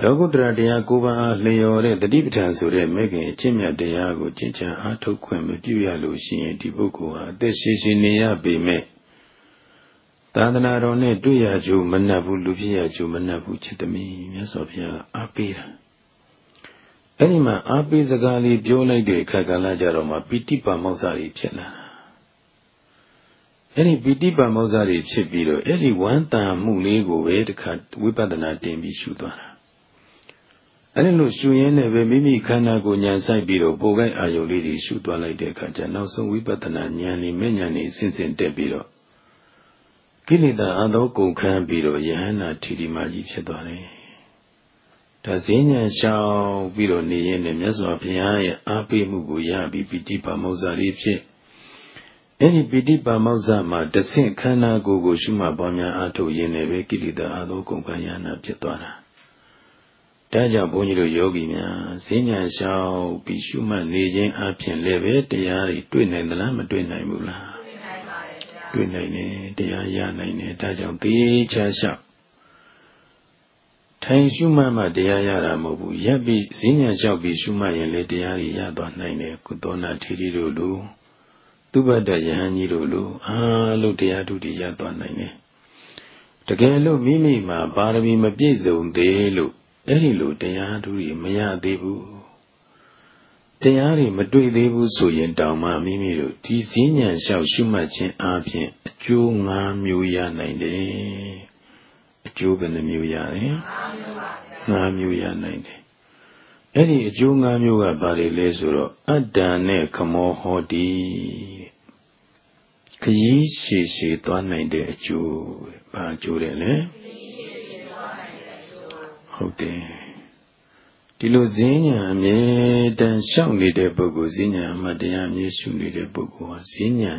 လောကုတ္တရာတရားကိုးပါးအားလျော်တဲ့တတိပဋ္ဌာန်ဆိုတဲ့မဲ့ခင်အကျင့်မြတ်တရားကိုကျင့်ကြံအားထုတ်ခွင့်မပြုရလို့ရှိရင်ဒီပုဂ္ဂိုလ်ဟာအသက်ရှိရှိနေရပေမဲ့ သာသနာတော်နဲ့တွေ့ရကြမနှက်ဘူးလူဖြစ်ရကြမနှက်ဘူးจิตသမီးမြတ်စွာဘုရားအားပေးတာအဲ့ဒီမှာအားပေးစကားလေးပြောလိုက်တဲ့အခါကလည်းကြတော့မှပိဋိပါမောက္ခတွေဖြစ်လာအဲ့ဒီပိဋိပါမောက္ခတွေဖြစ်ပြီးတော့အဲ့ဒီဝမ်းတန်မှုလေးကိုပဲတခါဝိပဿနာတင်ပြီးရှုသွားတာအဲ့ဒီလိုရှုရင်းနဲ့ပဲမိမိခန္ဓာကိုယ်ဉာဏ်ဆိုင်ပြီးတော့ပိုကိုက်အာယုလေးတွေရှုသွားလိုက်တဲ့အခါကျနောက်ဆုံးဝိပဿနာဉာဏ်လေးမဲ့ဉာဏ်လေးဆင့်ဆင့်တက်ပြီးတော့ ကိလေသာအသောကုန်ခန်းပြီးတော့ယဟန္တာထီဒီမာကြီးဖြစ်သွားတယ်။ဒါဈဉ္ဉံရှောင်ပြီးတော့နေရင်လည်းမြတ်စွာဘုရားရဲ့အားပေးမှုကိုရပြီးပိဋိပါမောဇ္ဇာလေးဖြစ်အဲ့ဒီပိဋိပါမောဇ္ဇာမှာတဆင့်ခန္ဓာကိုယ်ကိုရှုမှတ်ပွားများအားထုတ်ရင်းနဲ့ပဲကိလေသာအသောကုန်ခန်းယဟန္တာဖြစ်သွားတာ။ဒါကြောင့်ဘုန်းကြီးတို့ယောဂီများဈဉ္ဉံရှောင်ပြီးရှုမှတ်နေခြင်းအပြင်လည်းပဲတရားတွေတွေ့နိုင်သလားမတွေ့နိုင်ဘူးလား။ တွေ့နိုင်တယ်တရားရနိုင်တယ်ဒါကြောင့်သေချာလျှောက်ထိုင်ရှုမှတ်မှတရားရတာမဟုတ်ဘူးရပ်ပြီးဈဉ္ညာလျှောက်ပြီးရှုမှတ်ရင်လေတရားတွေရသွားနိုင်တယ်ကုသောနာထေရီတို့လိုသူဘတ်တယဟန်ကြီးတို့လိုအားလို့တရားထုတွေရသွားနိုင်တယ်တကယ်လို့မိမိမှာပါရမီမပြည့်စုံသေးလို့အဲ့ဒီလိုတရားထုတွေမရသေးဘူး တရားတွေမတွေ့သေးဘူးဆိုရင်တောင်မှမိမိတို့ဒီစည်းဉဏ်လျှောက်ရှုမှတ်ခြင်းအပြင်အကျိုး၅မျိုးရနိုင်တယ်အကျိုးဘယ်နှမျိုးရလဲ၅မျိုးရနိုင်တယ်အဲ့ဒီအကျိုး၅မျိုးကဘာတွေလဲဆိုတော့အတ္တနဲ့ခမောဟောတိခရီးရှည်ရှည်သွားနိုင်တဲ့အကျိုးဘာအကျိုးတယ်လဲဟုတ်တယ် ဒီလိုဈဉ္ညာအမြဲတမ်းရှောက်နေတဲ့ပုဂ္ဂိုလ်ဈဉ္ညာအမှတ်တရားအမြဲရှုနေတဲ့ပုဂ္ဂိုလ်ဟာဈဉ္ညာ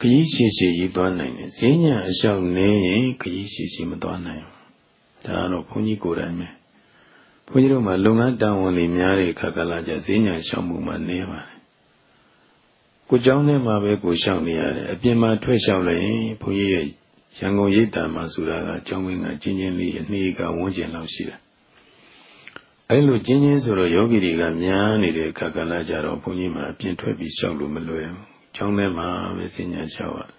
ခရီးရှည်ရှည်ရေးသွားနိုင်တယ်ဈဉ္ညာအလျှောက်နေရင်ခရီးရှည်ရှည်မသွားနိုင်ဘူးဒါကတော့ဘုန်းကြီးကိုယ်တိုင်ပဲဘုန်းကြီးတို့မှာလုပ်ငန်းတာဝန်တွေများတဲ့အခါကလာကြဈဉ္ညာရှောက်မှုမှနေပါတယ်ကိုเจ้าနဲ့မှာပဲကိုရှောက်နေရတယ်အပြင်မှာထွက်ရှောက်လိုက်ရင်ဘုန်းကြီးရဲ့ရန်ကုန်ရိပ်တံမှာဆိုတာကကျောင်းဝင်းကကျင်းချင်းလေးအနှေးကဝန်းကျင်လောက်ရှိတယ် အဲလိုကျင်းချင်းဆိုတော့ယောဂီတွေကများနေတဲ့အခါကလည်းကြတော့ဘုန်းကြီးမှအပြင်ထွက်ပြီးလျှောက်လို့မလွယ်ဘူး။ကျောင်းထဲမှာပဲစဉ္ညာလျှောက်ရတယ်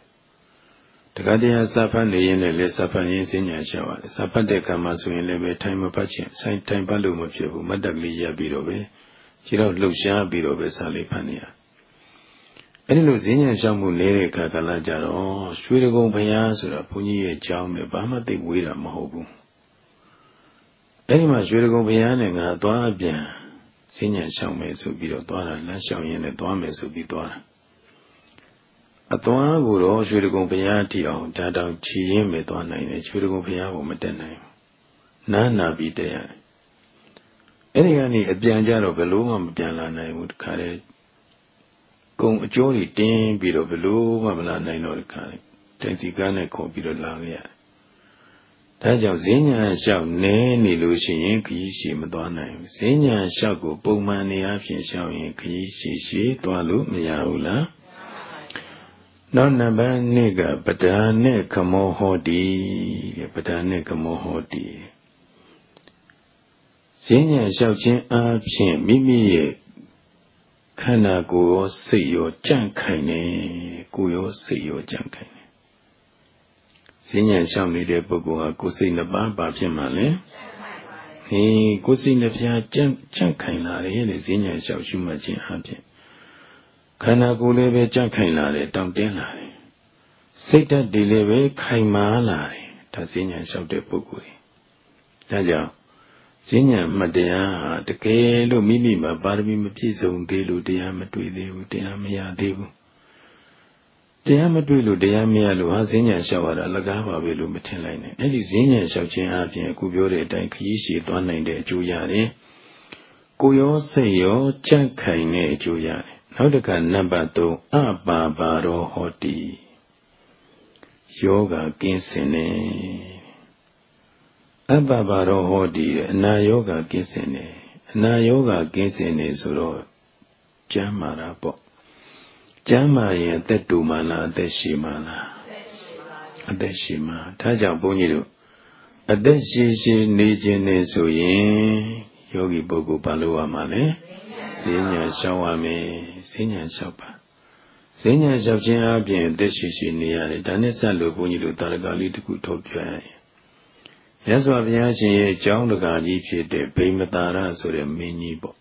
။တခါတည်းစာဖတ်နေရင်လည်းစာဖတ်ရင်စဉ္ညာလျှောက်ရတယ်။စာဖတ်တဲ့ကံမှာဆိုရင်လည်းပဲထိုင်မပတ်ခြင်းဆိုင်ထိုင်ပတ်လို့မဖြစ်ဘူး။မတ်တက်ကလေးရပ်ပြီးတော့ပဲခြေတော့လှုပ်ရှားပြီးတော့ပဲစာလေးဖတ်နေရ။အဲဒီလိုစဉ္ညာလျှောက်မှုနေတဲ့အခါကလည်းကြတော့ရွှေတကုံဘုရားဆိုတာဘုန်းကြီးရဲ့ကျောင်းပဲဘာမှသိဝေးတာမဟုတ်ဘူး။ အဲ့ဒီမှာရွှေတကုံဘုရားနဲ့ငါသွားပြန်စဉ္ညာရှောင်မယ်ဆိုပြီးတော့သွားတာလမ်းရှောင်ရင်းနဲ့သွားမယ်ဆိုပြီးသွားတာအသွားကိုတော့ရွှေတကုံဘုရားတီအောင်ဓာတောင်ခြေရင်းပဲသွားနိုင်တယ်ရွှေတကုံဘုရားကိုမတက်နိုင်ဘူးနားနာပြီးတက်ရတယ်အဲ့ဒီကနေအပြန်ကြတော့ဘယ်လို့မှမပြန်လာနိုင်ဘူးတခါတည်းကုံအကျိုးတွေတင်းပြီးတော့ဘယ်လို့မှမလာနိုင်တော့တခါတည်းတိုင်စီကားနဲ့ခုံပြီးတော့လာခဲ့ရတယ် ဒါကြောင့်ဈဉ္ညာလျှောက်နဲနေလို့ရှိရင်ခရီးရှည်မသွားနိုင်ဘူးဈဉ္ညာလျှောက်ကိုပုံမှန်နေအဖြစ်လျှောက်ရင်ခရီးရှည်ရှည်သွားလို့မရဘူးလားနောက်နံပါတ်2ကပဒာနဲ့ခမောဟောတိတဲ့ပဒာနဲ့ခမောဟောတိဈဉ္ညာလျှောက်ခြင်းအပြင်မိမိရဲ့ခန္ဓာကိုယ်ရောစိတ်ရောကြန့်ခိုင်နေကိုယ်ရောစိတ်ရောကြန့်ခိုင်နေ ဈဉ္ညာလျှောက်နေတဲ့ပုဂ္ဂိုလ်ဟာကိုယ်စိတ်နှစ်ပါးဘာဖြစ်မှလဲဟေးကိုယ်စိတ်နှစ်ဖြာကြန့်ကြန့်ခိုင်လာတယ်လေဈဉ္ညာလျှောက်ရှုမှတ်ခြင်းအပြင်ခန္ဓာကိုယ်လည်းပဲကြန့်ခိုင်လာတယ်တောင့်တင်းလာတယ်စိတ်ဓာတ်တွေလည်းပဲခိုင်မာလာတယ်ဒါဈဉ္ညာလျှောက်တဲ့ပုဂ္ဂိုလ်တွေဒါကြောင့်ဈဉ္ညာမှတ်တရားဟာတကယ်လို့မိမိမှာပါရမီမပြည့်စုံသေးလို့တရားမတွေ့သေးဘူးတရားမရသေးဘူး တရားမတွေ့လို့တရားမရလို့ဟာဈဉ္ညာလျှောက်ရတာလကားပါပဲလို့မထင်လိုက်နဲ့အဲ့ဒီဈဉ္ညာလျှောက်ခြင်းအပြင်အခုပြောတဲ့အတိုင်းခရီးရှည်သွားနိုင်တဲ့အကျိုးရတယ်ကိုရောစိတ်ရောကြန့်ခိုင်တဲ့အကျိုးရတယ်နောက်တစ်ခါနံပါတ်3အပါပါရောဟောတိယောဂကင်းစင်နေအပ္ပပါရောဟောတိအနာယောဂကင်းစင်နေအနာယောဂကင်းစင်နေဆိုတော့ကျမ်းမာတာပေါ့ ကျမ်းမာရင်အသက်တူမှလားအသက်ရှိမှလားအသက်ရှိမှဒါကြောင့်ဘုန်းကြီးတို့အသက်ရှိရှိနေခြင်းနဲ့ဆိုရင်ယောဂီပုဂ္ဂိုလ်ဘာလို့ရမှာလဲဈဉ္ညာလျှောက်ရမယ်ဈဉ္ညာလျှောက်ပါဈဉ္ညာလျှောက်ခြင်းအပြင်အသက်ရှိရှိနေရတယ်ဒါနဲ့ဆက်လို့ဘုန်းကြီးတို့တာရကလေးတစ်ခုထုတ်ပြရရင်မြတ်စွာဘုရားရှင်ရဲ့အကြောင်းတကာကြီးဖြစ်တဲ့ဗိမတာရဆိုတဲ့မင်းကြီးပေါ့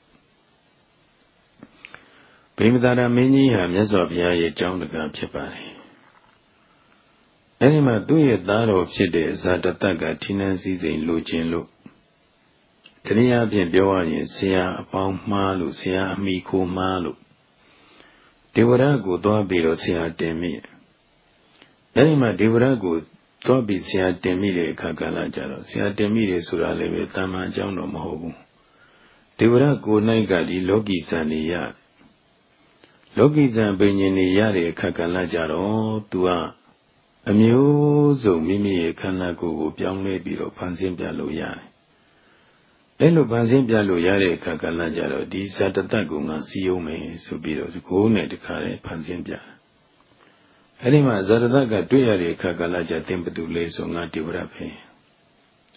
ဗိမတာရမင်းကြီးဟာမြတ်စွာဘုရားရဲ့အကြောင်းတကာဖြစ်ပါတယ်အဲဒီမှာသူ့ရဲ့သားတော်ဖြစ်တဲ့ဇာတတကထိနန်းစည်းစိမ်လိုခြင်းလို့တနည်းအားဖြင့်ပြောရရင်ဆရာအပေါင်းမှားလို့ဆရာအမိခိုးမှားလို့ဒေဝရကိုသွားပြီးတော့ဆရာတင်မိအဲဒီမှာဒေဝရကိုသွားပြီးဆရာတင်မိတဲ့အခါကလည်းကြတော့ဆရာတင်မိတယ်ဆိုတာလည်းပဲတာမန်အကြောင်းတော့မဟုတ်ဘူးဒေဝရကို၌ကဒီလောကီဇန်နေရ လောကီဇန်ပင်ញင်နေရတဲ့အခါကလည်းကြတော့ तू ကအမျိုးစုံမိမိရဲ့ခန္ဓာကိုယ်ကိုပြောင်းလဲပြီးတော့ဖန်ဆင်းပြလို့ရတယ်အဲ့လိုဗန်စင်းပြလို့ရတဲ့အခါကလည်းကြတော့ဒီဇာတတတ်ကိုငါစီယုံမယ်ဆိုပြီးတော့ကိုယ်နဲ့တခါလေဗန်စင်းပြအဲ့ဒီမှာဇာတတတ်ကတွေ့ရတဲ့အခါကလည်းကြသင်ဘသူလဲဆိုငါတိဝရပဲ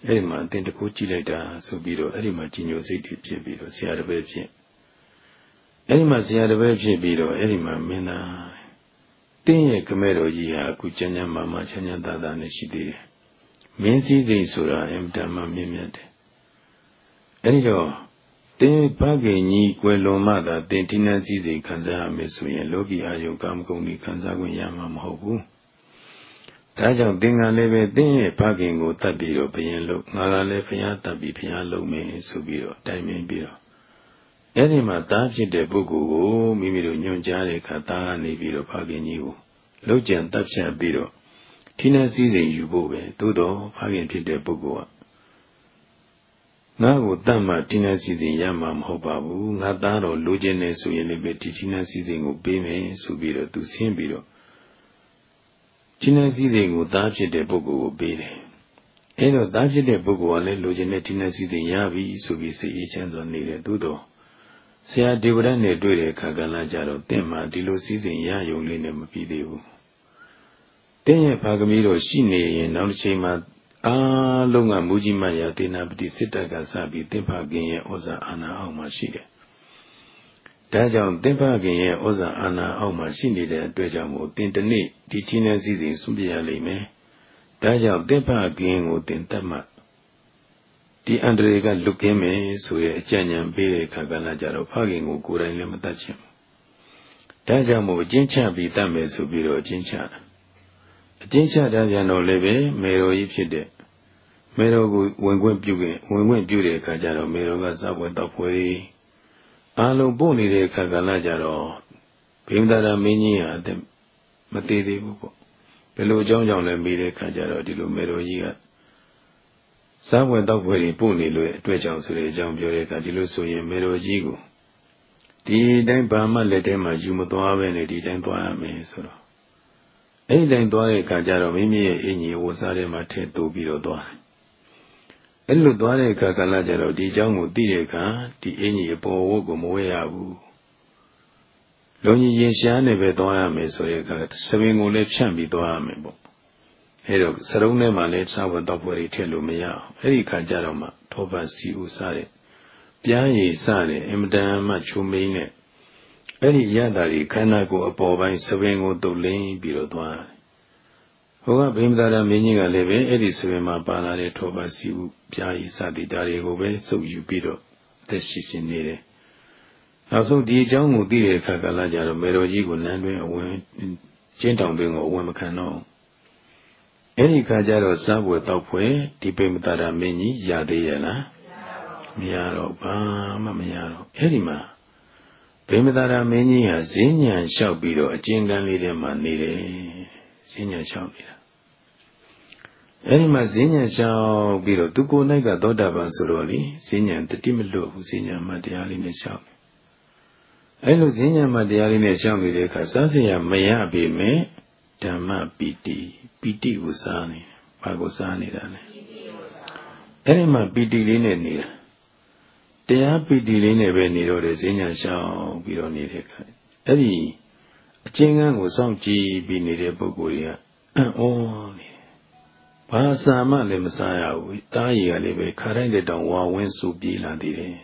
အဲ့ဒီမှာအတင်တကူကြည့်လိုက်တာဆိုပြီးတော့အဲ့ဒီမှာကြီးညိုစိတ်ဖြစ်ပြီးတော့ဆရာတပည့်ဖြစ် အဲ့ဒီမှာဆရာတပည့်ဖြစ်ပြီးတော့အဲ့ဒီမှာမင်းသားတင်းရဲ့ကမဲတော်ကြီးဟာအခုကျမ်းကျမ်းမာမာချမ်းချမ်းသာသာနဲ့ရှိသေးတယ်မင်းစည်းစိမ်ဆိုတာအင်တမမြင့်မြတ်တယ်အဲဒီတော့တင်းဖခင်ကြီးကွယ်လွန်မှသာတင်တိနန်းစည်းစိမ်ခံစားရမယ်ဆိုရင်လောကီအာယုကာမဂုဏ်ကြီးခံစားခွင့်ရမှာမဟုတ်ဘူးဒါကြောင့်သင်္ကန်းလည်းပဲတင်းရဲ့ဖခင်ကိုတတ်ပြီးတော့ဘယင်လို့ငါကလည်းဘုရားတတ်ပြီးဘုရားလုံးမယ်ဆိုပြီးတော့တိုင်ပင်ပြီးတော့ အဲ့ဒီမှာတားဖြစ်တဲ့ပုဂ္ဂိုလ်ကိုမိမိတို့ညွှန်ကြားတဲ့အခါတားကနေပြီးတော့ဖခင်ကြီးကိုလှုပ်ကြံတပ်ဖြတ်ပြီးတော့ထိနန်းစည်းစိမ်ယူဖို့ပဲသို့တော့ဖခင်ဖြစ်တဲ့ပုဂ္ဂိုလ်ကငါ့ကိုတတ်မှတိနာစီစဉ်ရမှာမဟုတ်ပါဘူးငါသားတော်လိုချင်နေဆိုရင်လည်းပဲဒီတိနာစီစဉ်ကိုပေးမယ်ဆိုပြီးတော့သူဆင်းပြီးတော့တိနာစီစဉ်ကိုသားဖြစ်တဲ့ပုဂ္ဂိုလ်ကိုပေးတယ်အဲတော့သားဖြစ်တဲ့ပုဂ္ဂိုလ်ကလည်းလိုချင်တဲ့တိနာစီစဉ်ရပြီဆိုပြီးစိတ်အေးချမ်းစွာနေတယ်သို့တော့ ဆရာဒေဝရတ်နဲ့တွေ့တဲ့အခါကလည်းကြတော့တင့်မှာဒီလိုစီစဉ်ရယုံလေးနဲ့မပြီးသေးဘူးတင်းရဲ့ဖာကမီးတော်ရှိနေရင်နောက်တစ်ချိန်မှာအားလုံးကမူကြီးမယာဒေနာပတိစစ်တပ်ကစပြီးသင်္ဖခင်ရဲ့ဩဇာအာဏာအောက်မှာရှိတယ်။ဒါကြောင့်သင်္ဖခင်ရဲ့ဩဇာအာဏာအောက်မှာရှိနေတဲ့အတွက်ကြောင့်မို့သင်တနေ့ဒီချင်းနဲ့စီစဉ်ဆုံးပြရလိမ့်မယ်။ဒါကြောင့်သင်္ဖခင်ကိုသင်တတ်မှ ဒီအန္တရာယ်ကလွတ်ကင်းမယ်ဆိုရဲ့အကြံဉာဏ်ပေးတဲ့အခါကလည်းကြတော့ဖခင်ကိုကိုယ်တိုင်လည်းမတတ်ချင်ဘူး။ဒါကြောင့်မို့အကျဉ်းချပြီးတတ်မယ်ဆိုပြီးတော့အကျဉ်းချတာအကျဉ်းချတာပြန်တော့လည်းပဲမေတော်ကြီးဖြစ်တဲ့မေတော်ကိုဝင်ခွင့်ပြုခဲ့ဝင်ခွင့်ပြုတဲ့အခါကျတော့မေတော်ကစပွဲတောက်ပွဲတွေအားလုံးပို့နေတဲ့အခါကလည်းကြတော့ဘိမသာရမင်းကြီးဟာမသေးသေးဘူးပေါ့ဘယ်လိုအကြောင်းကြောင့်လဲမေးတဲ့အခါကျတော့ဒီလိုမေတော်ကြီးက စားပွဲတောက်ပွဲတွေပို့နေလို့အတွက်ကြောင့်ဆိုတဲ့အကြောင်းပြောတဲ့အခါဒီလိုဆိုရင်မေတော်ကြီးကိုဒီတိုင်းဘာမှလက်ထဲမှာယူမသွားပဲနဲ့ဒီတိုင်းသွားရမယ်ဆိုတော့အဲ့ဒီတိုင်းသွားတဲ့အခါကျတော့မိမိရဲ့အင်ကြီးဝစားထဲမှာထည့်တူပြီးတော့သွားတယ်အဲ့လိုသွားတဲ့အခါကလည်းကျတော့ဒီအကြောင်းကိုသိတဲ့အခါဒီအင်ကြီးအပေါ်ဝတ်ကိုမဝဲရဘူးလုံကြီးရင်ရှားနေပဲသွားရမယ်ဆိုတဲ့အခါသပင်ကိုလည်းဖြန့်ပြီးသွားရမယ်ပေါ့ အဲတော့စရုံးထဲမှာလည်းစားဝတ်တော့ပွဲတွေထည့်လို့မရအောင်အဲ့ဒီခါကျတော့မှထောပတ်စီဦးစားတဲ့ပြားရည်စတဲ့အင်မတန်မှချုံမိန်နဲ့အဲ့ဒီရတာတွေခန္ဓာကိုယ်အပေါ်ပိုင်းသပင်ကိုတုပ်လင်းပြီးတော့သွားတယ်ဟိုကဗိမသာရမင်းကြီးကလည်းပဲအဲ့ဒီသပင်မှာပါလာတဲ့ထောပတ်စီဦးပြားရည်စသည်ဒါတွေကိုပဲစုပ်ယူပြီးတော့အသက်ရှိရှင်နေတယ်နောက်ဆုံးဒီအကြောင်းကိုသိတဲ့အခါကလည်းကြတော့မေတော်ကြီးကိုနန်းတွင်အဝင်ကျင်းတောင်တွင်ကိုအဝင်မခံတော့ အဲ့ဒီခါကျတော့စားပွဲတောက်ပွဲဒီပိမတာရမင်းကြီးရသေးရဲ့လားမရတော့ဘာမှမရတော့အဲ့ဒီမှာပိမတာရမင်းကြီးဟာဈဉ္ဉံလျှောက်ပြီးတော့အကျဉ်းကန်းလေးထဲမှာနေတယ်ဈဉ္ဉံလျှောက်နေတာအဲ့ဒီမှာဈဉ္ဉံလျှောက်ပြီးတော့သူကိုယ်၌ကသောတာပန်ဆိုတော့လေဈဉ္ဉံတတိမလွတ်ဘူးဈဉ္ဉံမှတရားလေးနဲ့လျှောက်အဲ့လိုဈဉ္ဉံမှတရားလေးနဲ့ရှောင်းနေတဲ့အခါစားစရာမရပေမဲ့ ဓမ္မပီတိပီတိကိုစားနေဘာကိုစားနေတာလဲအဲ့ဒီမှာပီတိလေးနဲ့နေတာတရားပီတိလေးနဲ့ပဲနေတော့တယ်ဈဉ္ဉံရှောင်းပြီးတော့နေတဲ့အခါအဲ့ဒီအချင်းကန်းကိုစောင့်ကြည့်ပြီးနေတဲ့ပုဂ္ဂိုလ်တွေကအံ့ဩနေဘာစာမှလည်းမစားရဘူးတားရည်ကလည်းပဲခါတိုင်းတဲ့တောင်ဝါဝင်းစုပြေးလာသေးတယ်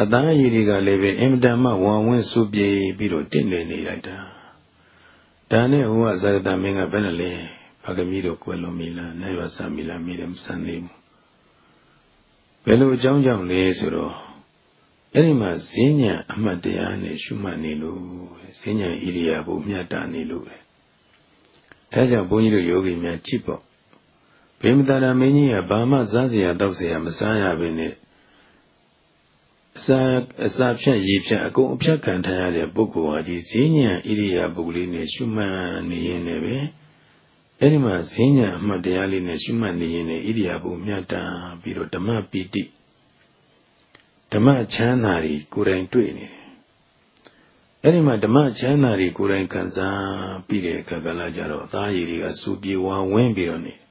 အသားရည်တွေကလည်းပဲအင်မတန်မှဝံဝင်းစုပြေပြီးတော့တင့်နေနေလိုက်တာ ဒါနဲ့ဟိုကဇာတမင်းကဘယ်နဲ့လဲဘာကမီးတို့ကွယ်လွန်ပြီလားနိုင်ရဆာမီလားမိတယ်မဆန်သေးဘူးဘယ်လိုအကြောင်းကြောင့်လဲဆိုတော့အဲ့ဒီမှာဈဉ္ညာအမှတ်တရားနဲ့ရှုမှတ်နေလို့ဈဉ္ညာဣရိယာပုမြတ်တာနေလို့ပဲဒါကြောင့်ဘုန်းကြီးတို့ယောဂီများကြည့်ပေါ့ဗေမတာရမင်းကြီးကဘာမှစားစရာတောက်စရာမစားရဘဲနဲ့ အစာအစာဖြတ်ရေဖြတ်အကုန်အဖြတ်ခံထားရတဲ့ပုဂ္ဂိုလ်ဟာဒီဈဉ္ဉံဣရိယာပုဂ္ဂလေးနဲ့ရှုမှတ်နေရင်လည်းပဲအဲ့ဒီမှာဈဉ္ဉံအမှတ်တရားလေးနဲ့ရှုမှတ်နေရင်လည်းဣရိယာပုမြတ်တာပြီးတော့ဓမ္မပီတိဓမ္မချမ်းသာတွေကိုယ်တိုင်တွေ့နေတယ်အဲ့ဒီမှာဓမ္မချမ်းသာတွေကိုယ်တိုင်ခံစားပြီးတဲ့အခါကလည်းကြတော့အသားရည်တွေကစူပြေဝါဝင်းပြီးတော့နေတယ်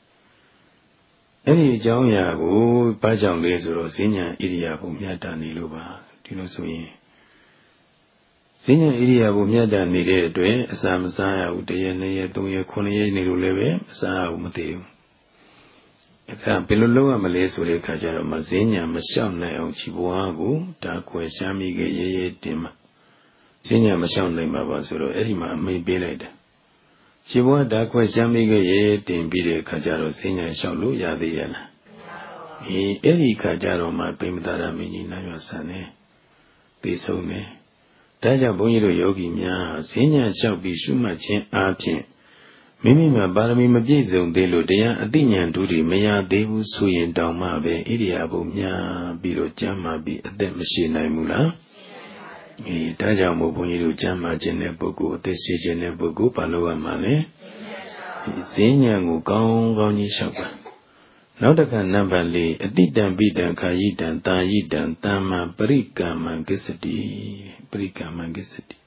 အဲ့ဒီအကြောင်းအရာကိုဘာကြောင့်လဲဆိုတော့ဈဉ္ဉံဣရိယာပုမြတ်တာနေလို့ပါဒီလိုဆိုရင်ဈဉ္ဉံဣရိယာပုမြတ်တာနေတဲ့အတွက်အစာမစားရဘူးတရက်နှစ်ရက်သုံးရက်ခုနှစ်ရက်နေလို့လည်းပဲမစားရဘူးမသေးဘူးအခါဘယ်လိုလုပ်ရမလဲဆိုတဲ့အခါကျတော့မဈဉ္ဉံမလျှောက်နိုင်အောင်ခြေပွားကိုဒါခွဲရှားမိခဲ့ရဲရဲတင်မှာဈဉ္ဉံမလျှောက်နိုင်ပါပါဆိုတော့အဲ့ဒီမှာအမိန်ပေးလိုက်တယ် ရှင်ဘဝဓာခွဲရှမ်းမိခဲ့ရေတင်ပြီးတဲ့အခါကျတော့စဉ္ညာလျှောက်လို့ရသေးရဲ့လားအေးအဲ့ဒီခါကျတော့မှပိမသာရမင်းကြီးနာရွဆန်နေသိဆုံးနေဒါကြောင့်ဘုန်းကြီးတို့ယောဂီများစဉ္ညာလျှောက်ပြီးရှုမှတ်ခြင်းအပြင်မိမိမှာပါရမီမပြည့်စုံသေးလို့တရားအသိဉာဏ်တို့တွေမရသေးဘူးဆိုရင်တောင်မှပဲဣရိယာပုများပြီးတော့ကြမ်းမှပြီးအသက်မရှိနိုင်ဘူးလား အေးဒါကြောင့်မို့ဘုန်းကြီးတို့ကျမ်းမာခြင်းတဲ့ပုဂ္ဂိုလ်အသက်ရှိခြင်းတဲ့ပုဂ္ဂိုလ်ဘာလို့ရမှာလဲဈဉ္ဉံကိုကောင်းကောင်းကြီးလျှောက်ပါနောက်တစ်ခါနံပါတ်၄အတိတံပိတံခာယိတံတာယိတံတမ္မာပရိကမ္မံကိစ္စတိပရိကမ္မံကိစ္စတိ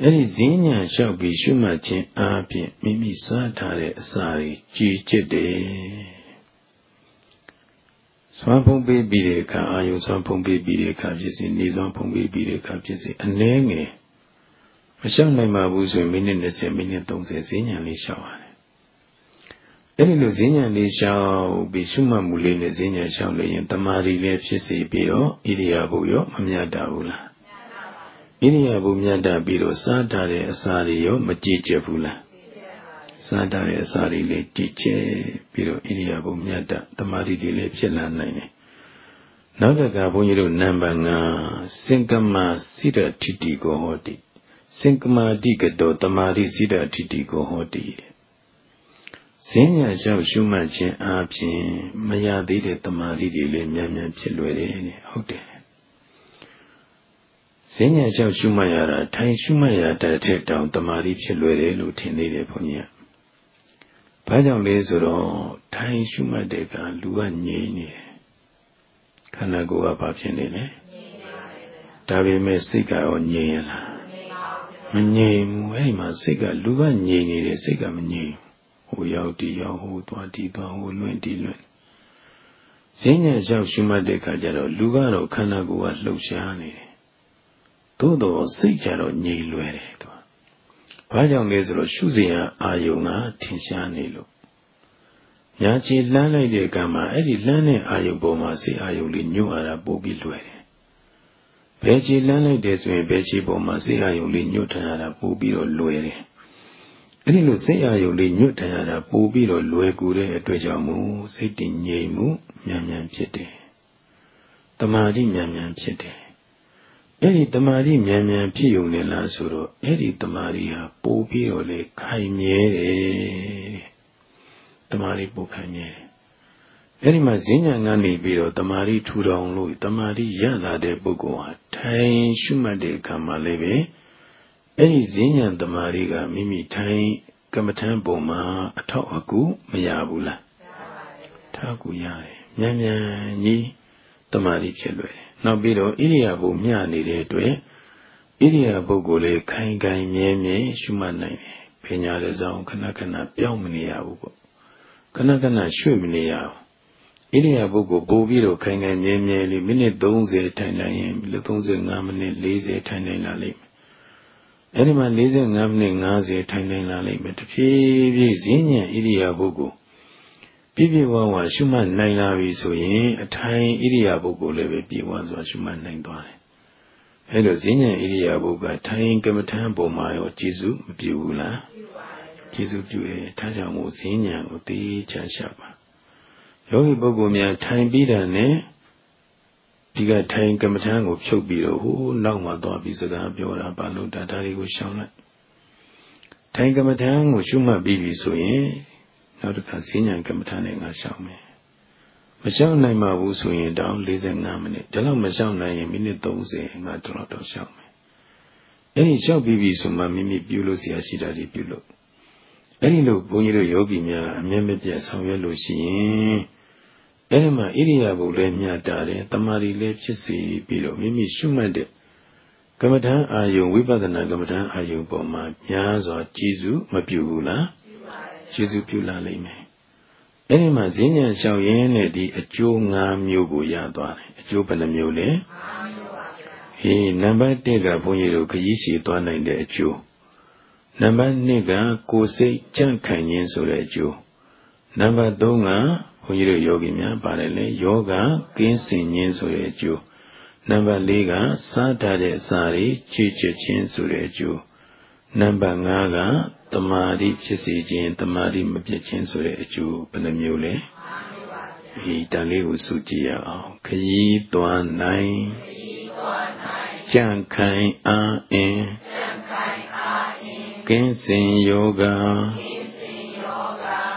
အဲ့ဒီဈဉ္ဉံလျှောက်ပြီးရှုမှတ်ခြင်းအားဖြင့်မိမိစားထားတဲ့အစာတွေကြည်ကျစ်တယ် စွမ်းဖုံးပေးပြီးတဲ့အခါအာယုစွမ်းဖုံးပေးပြီးတဲ့အခါဖြစ်စေနေစွမ်းဖုံးပေးပြီးတဲ့အခါဖြစ်စေအနည်းငယ်မလျှောက်နိုင်ပါဘူးဆိုရင်မိနစ်20မိနစ်30ဈဉ္ဉံလေးလျှောက်ရတယ်။အဲဒီလိုဈဉ္ဉံလေးလျှောက်ပြီးရှုမှတ်မှုလေးနဲ့ဈဉ္ဉံလျှောက်လို့ရင်တမာရီလည်းဖြစ်စေပြီးတော့ဣရိယာပုရောမမြတ်တာဘူးလား။ဣရိယာပုမြတ်တာပြီးတော့စားထားတဲ့အစာတွေရောမကြည်ကျက်ဘူးလား။ စားတတ်တဲ့အစာတွေလေးကြည်ကျဲပြီးတော့ဣရိယာပုမြတ်တတမာတိတွေလည်းဖြစ်လာနိုင်တယ်။နောက်တစ်ခါဘုန်းကြီးတို့နံပါတ်5စင်ကမစိတ္တိတိကိုဟောတိစင်ကမာတိကတောတမာတိစိတ္တိတိကိုဟောတိဈဉ္ညာလျှောက်ရှုမှတ်ခြင်းအပြင်မရသေးတဲ့တမာတိတွေလည်းမြန်မြန်ဖြစ်လွယ်တယ်ဟုတ်တယ်ဈဉ္ညာလျှောက်ရှုမှတ်ရတာထိုင်ရှုမှတ်ရတဲ့ထက်တောင်တမာတိဖြစ်လွယ်တယ်လို့ထင်သေးတယ်ဘုန်းကြီးက ဘာကြောင့်လဲဆိုတော့ထိုင်ရှုမှတ်တဲ့ကလူကငြိမ်နေတယ်ခန္ဓာကိုယ်ကဘာဖြစ်နေလဲဒါပေမဲ့စိတ်ကရောငြိမ်ရလားမငြိမ်ဘူးအဲ့ဒီမှာစိတ်ကလူကငြိမ်နေတယ်စိတ်ကမငြိမ်ဟိုရောက်ဒီရောက်ဟိုသွားဒီသွားဟိုလွင့်ဒီလွင့်ဈဉ္ညာရောက်ရှုမှတ်တဲ့အခါကျတော့လူကတော့ခန္ဓာကိုယ်ကလှုပ်ရှားနေတယ်သို့တော့စိတ်ကြတော့ငြိမ်လွယ်တယ်သူက ဘာကြောင့်လဲဆိုတော့ရှုစဉ်ကအာယုံကထင်ရှားနေလို့ညာချီလှမ်းလိုက်တဲ့ကံမှာအဲ့ဒီလှမ်းတဲ့အာယုံပေါ်မှာစိတ်အာယုံလေးညှို့ရတာပို့ပြီးလွယ်တယ်ဘယ်ချီလှမ်းလိုက်တယ်ဆိုရင်ဘယ်ချီပေါ်မှာစိတ်အာယုံလေးညှို့ထန်ရတာပို့ပြီးတော့လွယ်တယ်အဲ့ဒီလိုစိတ်အာယုံလေးညှို့ထန်ရတာပို့ပြီးတော့လွယ်ကူတဲ့အတွက်ကြောင့်မို့စိတ်တည်ငြိမ်မှုမြန်မြန်ဖြစ်တယ်တမာတိမြန်မြန်ဖြစ်တယ် အဲ့ဒီတမာတိမြန်မြန်ဖြစ်ုံနဲ့လားဆိုတော့အဲ့ဒီတမာတိဟာပို့ပြီးတော့လေခိုင်မြဲတယ်တမာတိပို့ခိုင်မြဲတယ်အဲ့ဒီမှာဈဉ္ညာကနေပြီးတော့တမာတိထူထောင်လို့တမာတိရလာတဲ့ပုဂ္ဂိုလ်ဟာထိုင်ရှုမှတ်တဲ့အခါမှာလည်းပဲအဲ့ဒီဈဉ္ညာတမာတိကမိမိထိုင်ကမ္မထံပုံမှာအထောက်အကူမရဘူးလားထောက်ကူရတယ်မြန်မြန်ကြီးတမာတိဖြစ်လွယ်တယ် နောက်ပြီးတော့ဣရိယာပုမျှနေတဲ့အတွက်ဣရိယာပုကိုယ်လေးခိုင်ခိုင်မြဲမြဲရှုမှတ်နိုင်တယ်။ပညာရစောင်းခဏခဏပြောင်းမနေရဘူးပေါ့။ခဏခဏရွှေ့မနေရဘူး။ဣရိယာပုကိုပို့ပြီးတော့ခိုင်ခိုင်မြဲမြဲလေးမိနစ်30ထိုင်နိုင်ရင်35မိနစ်40ထိုင်နိုင်လာလိမ့်မယ်။အဲဒီမှာ45မိနစ်50ထိုင်နိုင်လာလိမ့်မယ်။တဖြည်းဖြည်းဈဉ္ဉံဣရိယာပုကို ပြည့်ပြည့်ဝဝရှုမှတ်နိုင်လာပြီဆိုရင်အထိုင်ဣရိယာပုဂ္ဂိုလ်လည်းပဲပြည့်ဝစွာရှုမှတ်နိုင်သွားတယ်။အဲလိုဈဉ္ဉံဣရိယာပုကထိုင်ကမ္မထံပုံမှာရောကျေစုမပြုဘူးလား။ကျေစုပြုတယ်။ဒါကြောင့်မို့ဈဉ္ဉံကိုသိချာရှာပါ။ယောဂီပုဂ္ဂိုလ်များထိုင်ပြီးတာနဲ့ဒီကထိုင်ကမ္မထံကိုဖြုတ်ပြီးတော့ဟိုနောက်မှသွားပြီးစကားပြောတာဘာလို့ဒါဒါတွေကိုရှောင်လိုက်။ထိုင်ကမ္မထံကိုရှုမှတ်ပြီးပြီဆိုရင် နောက်တစ်ခါဈဉ္ဉံကမ္မထာနဲ့ငါရှောင်မယ်မရှောင်နိုင်ပါဘူးဆိုရင်တောင်း45မိနစ်ဒါတော့မရှောင်နိုင်ရင်မိနစ်30ငါတော့တော့ရှောင်မယ်အဲ့ဒီရှောက်ပြီးပြီဆိုမှမိမိပြုလို့ဆရာရှိတာတွေပြုလို့အဲ့ဒီလိုဘုန်းကြီးတို့ယောဂီများအမြဲမပြတ်ဆောင်ရွက်လို့ရှိရင်အဲ့ဒီမှာဣရိယာပုလည်းမြတ်တာတယ်တမာရီလည်းဖြစ်စီပြီးတော့မိမိရှုမှတ်တဲ့ကမ္မထာအာယုံဝိပဿနာကမ္မထာအာယုံပေါ်မှာများစွာကြည်စုမပြုဘူးလား ကျေစုပြုလာလိမ့်မယ်။အဲဒီမှာဈဉ္ဉံလျှောက်ရင်းနဲ့ဒီအကျိုး၅မျိုးကိုရသွားတယ်။အကျိုးဘယ်နှမျိုးလဲ။ဟေးနံပါတ်1ကဘုန်းကြီးတို့ခရီးစီသွားနိုင်တဲ့အကျိုး။နံပါတ်2ကကိုယ်စိတ်ကြန့်ခိုင်ခြင်းဆိုတဲ့အကျိုး။နံပါတ်3ကဘုန်းကြီးတို့ယောဂီများပါတယ်လေယောဂကင်းစင်ခြင်းဆိုတဲ့အကျိုး။နံပါတ်4ကစားထားတဲ့အစာတွေချေချခြင်းဆိုတဲ့အကျိုး။ နံပါတ်5ကတမာတိဖြစ်စေခြင်းတမာတိမပြတ်ခြင်းဆိုတဲ့အကျိုးဘယ်နှမျိုးလဲဒီတန်လေးကိုစုကြည့်ရအောင်ခยีသွားနိုင်ကြံခိုင်အားအင်းကင်းစင်ယောဂ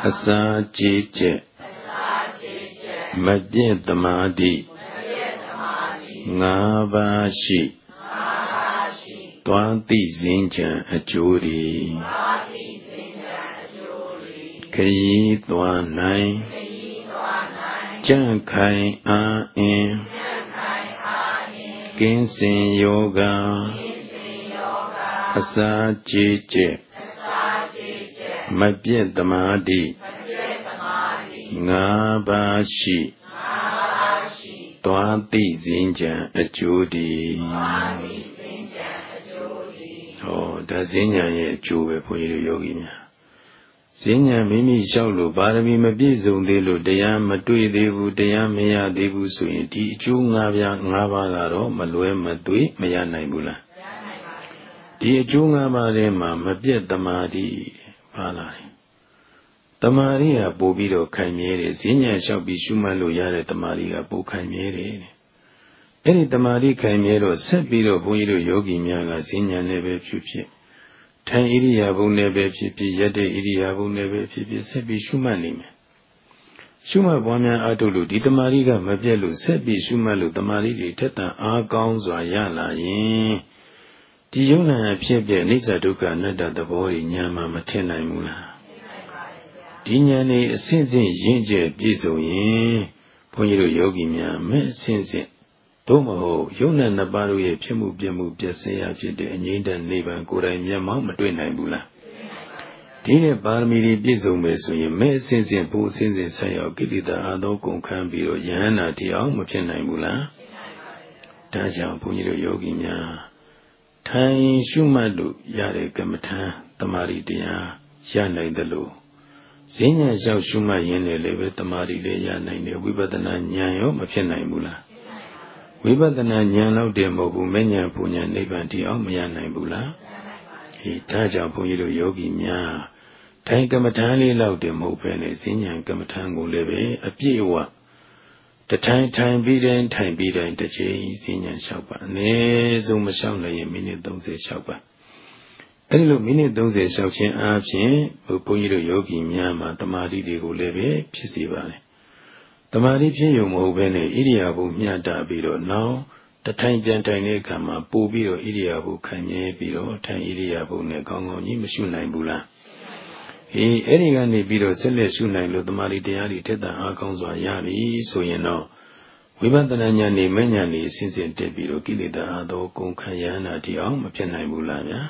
အစာကြည်ချက်မပြည့်တမာတိငါးပါးရှိ သွားသိစဉ်ချံအကျိုးတွေခยีသွားနိုင်ကြံ့ခိုင်အားအင်းကင်းစင်ယောဂအစာကြည်ကျက်မပြည့်တမာတိငါးပါးရှိသွားသိစဉ်ချံအကျိုးတွေ ဟောဒါဈဉ္ညာရဲ့အကျိုးပဲဘုန်းကြီးတို့ယောဂီများဈဉ္ညာမိမိလျှောက်လို့ပါရမီမပြည့်စုံသေးလို့တရားမတွေ့သေးဘူးတရားမရသေးဘူးဆိုရင်ဒီအကျိုး၅ပါး၅ပါးကတော့မလွဲမသွေမရနိုင်ဘူးလားဒီအကျိုး၅ပါးထဲမှာမပြတ်တမာတိပါလာတယ်တမာရီကပို့ပြီးတော့ခိုင်မြဲတယ်ဈဉ္ညာလျှောက်ပြီးရှုမှတ်လို့ရတဲ့တမာရီကပို့ခိုင်မြဲတယ် အဲ့ဒီတမာတိခိုင်မြဲတော့ဆက်ပြီးတော့ဘုန်းကြီးတို့ယောဂီများကဈဉ္ညာနဲ့ပဲဖြစ်ဖြစ်ထိုင်ဣရိယာပုနဲ့ပဲဖြစ်ဖြစ်ရက်တဲ့ဣရိယာပုနဲ့ပဲဖြစ်ဖြစ်ဆက်ပြီးရှုမှတ်နေမယ်ရှုမှတ်ပွားများအားထုတ်လို့ဒီတမာတိကမပြတ်လို့ဆက်ပြီးရှုမှတ်လို့တမာတိတွေထက်တန်အားကောင်းစွာရလာရင်ဒီယုံနာဖြစ်ပြအိဋ္ဌဒုက္ခအနတ္တသဘောကြီးညာမှာမထင်နိုင်ဘူးလားဒီဉာဏ်นี่အစဉ်စဉ်ရင့်ကျက်ပြည့်စုံရင်ဘုန်းကြီးတို့ယောဂီများမဲ့အစဉ်စဉ် သို့မဟုတ်ယုံနဲ့နှစ်ပါးတို့ရဲ့ဖြစ်မှုပြမှုပြည့်စည်ရဖြစ်တဲ့အငြိမ့်တဲ့နိဗ္ဗာန်ကိုယ်တိုင်မျက်မှောက်မတွေ့နိုင်ဘူးလားဒီနဲ့ပါရမီတွေပြည့်စုံမယ်ဆိုရင်မဲ့အစဉ်စဉ်ဘုအစဉ်စဉ်ဆက်ရောက်ကိလေသာအသောကုန်ခန်းပြီးတော့ယဟန္တာတရားမဖြစ်နိုင်ဘူးလားဒါကြောင့်ဘုန်းကြီးတို့ယောဂီများထိုင်ရှုမှတ်လို့ရတဲ့ကမ္မထံတမာရီတရားရနိုင်တယ်လို့ဈဉ္ညာလျှောက်ရှုမှတ်ရင်းနဲ့လည်းပဲတမာရီလည်းရနိုင်တယ်ဝိပဿနာဉာဏ်ရောမဖြစ်နိုင်ဘူးလား ဝိပဿနာဉာဏ်လောက်တည်းမဟုတ်ဘူးမဉဏ်ပူဉဏ်နိဗ္ဗာန်တရားမရနိုင်ဘူးလားဟေးဒါကြောင့်ဘုန်းကြီးတို့ယောဂီများထိုင်ကမ္မထံလေးလောက်တည်းမဟုတ်ပဲနဲ့ဈဉ္ညာကမ္မထံကိုလည်းပဲအပြည့်အဝတထိုင်ထိုင်ပြီးတိုင်းထိုင်ပြီးတိုင်းတစ်ချိန်ဈဉ္ညာလျှောက်ပါအနည်းဆုံးမလျှောက်နိုင်ရင်မိနစ်30လျှောက်ပါအဲဒီလိုမိနစ်30လျှောက်ခြင်းအားဖြင့်ဘုန်းကြီးတို့ယောဂီများမှာတမာတိတွေကိုလည်းပဲဖြစ်စေပါလေ တမာတိဖြစ်ရုံမဟုတ်ဘဲနဲ့ဣရိယာပုမျှတပြီးတော့နောက်တထိုင်ပြန်ထိုင်တဲ့အခါမှာပို့ပြီးတော့ဣရိယာပုခံမြဲပြီးတော့ထိုင်ဣရိယာပုနဲ့ကောင်းကောင်းကြီးမရှုနိုင်ဘူးလားအေးအဲ့ဒီကနေပြီးတော့ဆက်လက်ရှုနိုင်လို့တမာတိတရားတွေထက်သန်အားကောင်းစွာရပြီဆိုရင်တော့ဝိပဿနာဉာဏ်နဲ့မဉာဏ်နဲ့အစဉ်စဉ်တက်ပြီးတော့ကိလေသာအသောကုန်ခံရဟနာတိအောင်မဖြစ်နိုင်ဘူးလားဗျာ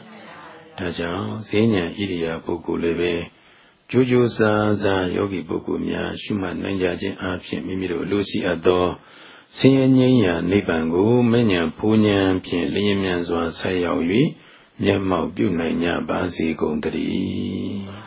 ဒါကြောင့်ဈဉ္ဉံဣရိယာပုဂ္ဂိုလ်လည်းပဲ ကြိုးကြိုးစားစားယောဂီပုဂ္ဂိုလ်များရှုမှတ်နိုင်ကြခြင်းအပြင်မိမိတို့လူစီအပ်သောဆင်းရဲငြိမ်းရာနိဗ္ဗာန်ကိုမဉ္ဇဉ်ဖူးဉဏ်ဖြင့်လျင်မြန်စွာဆက်ရောက်၍မျက်မှောက်ပြုနိုင်ကြပါစေကုန်တည်း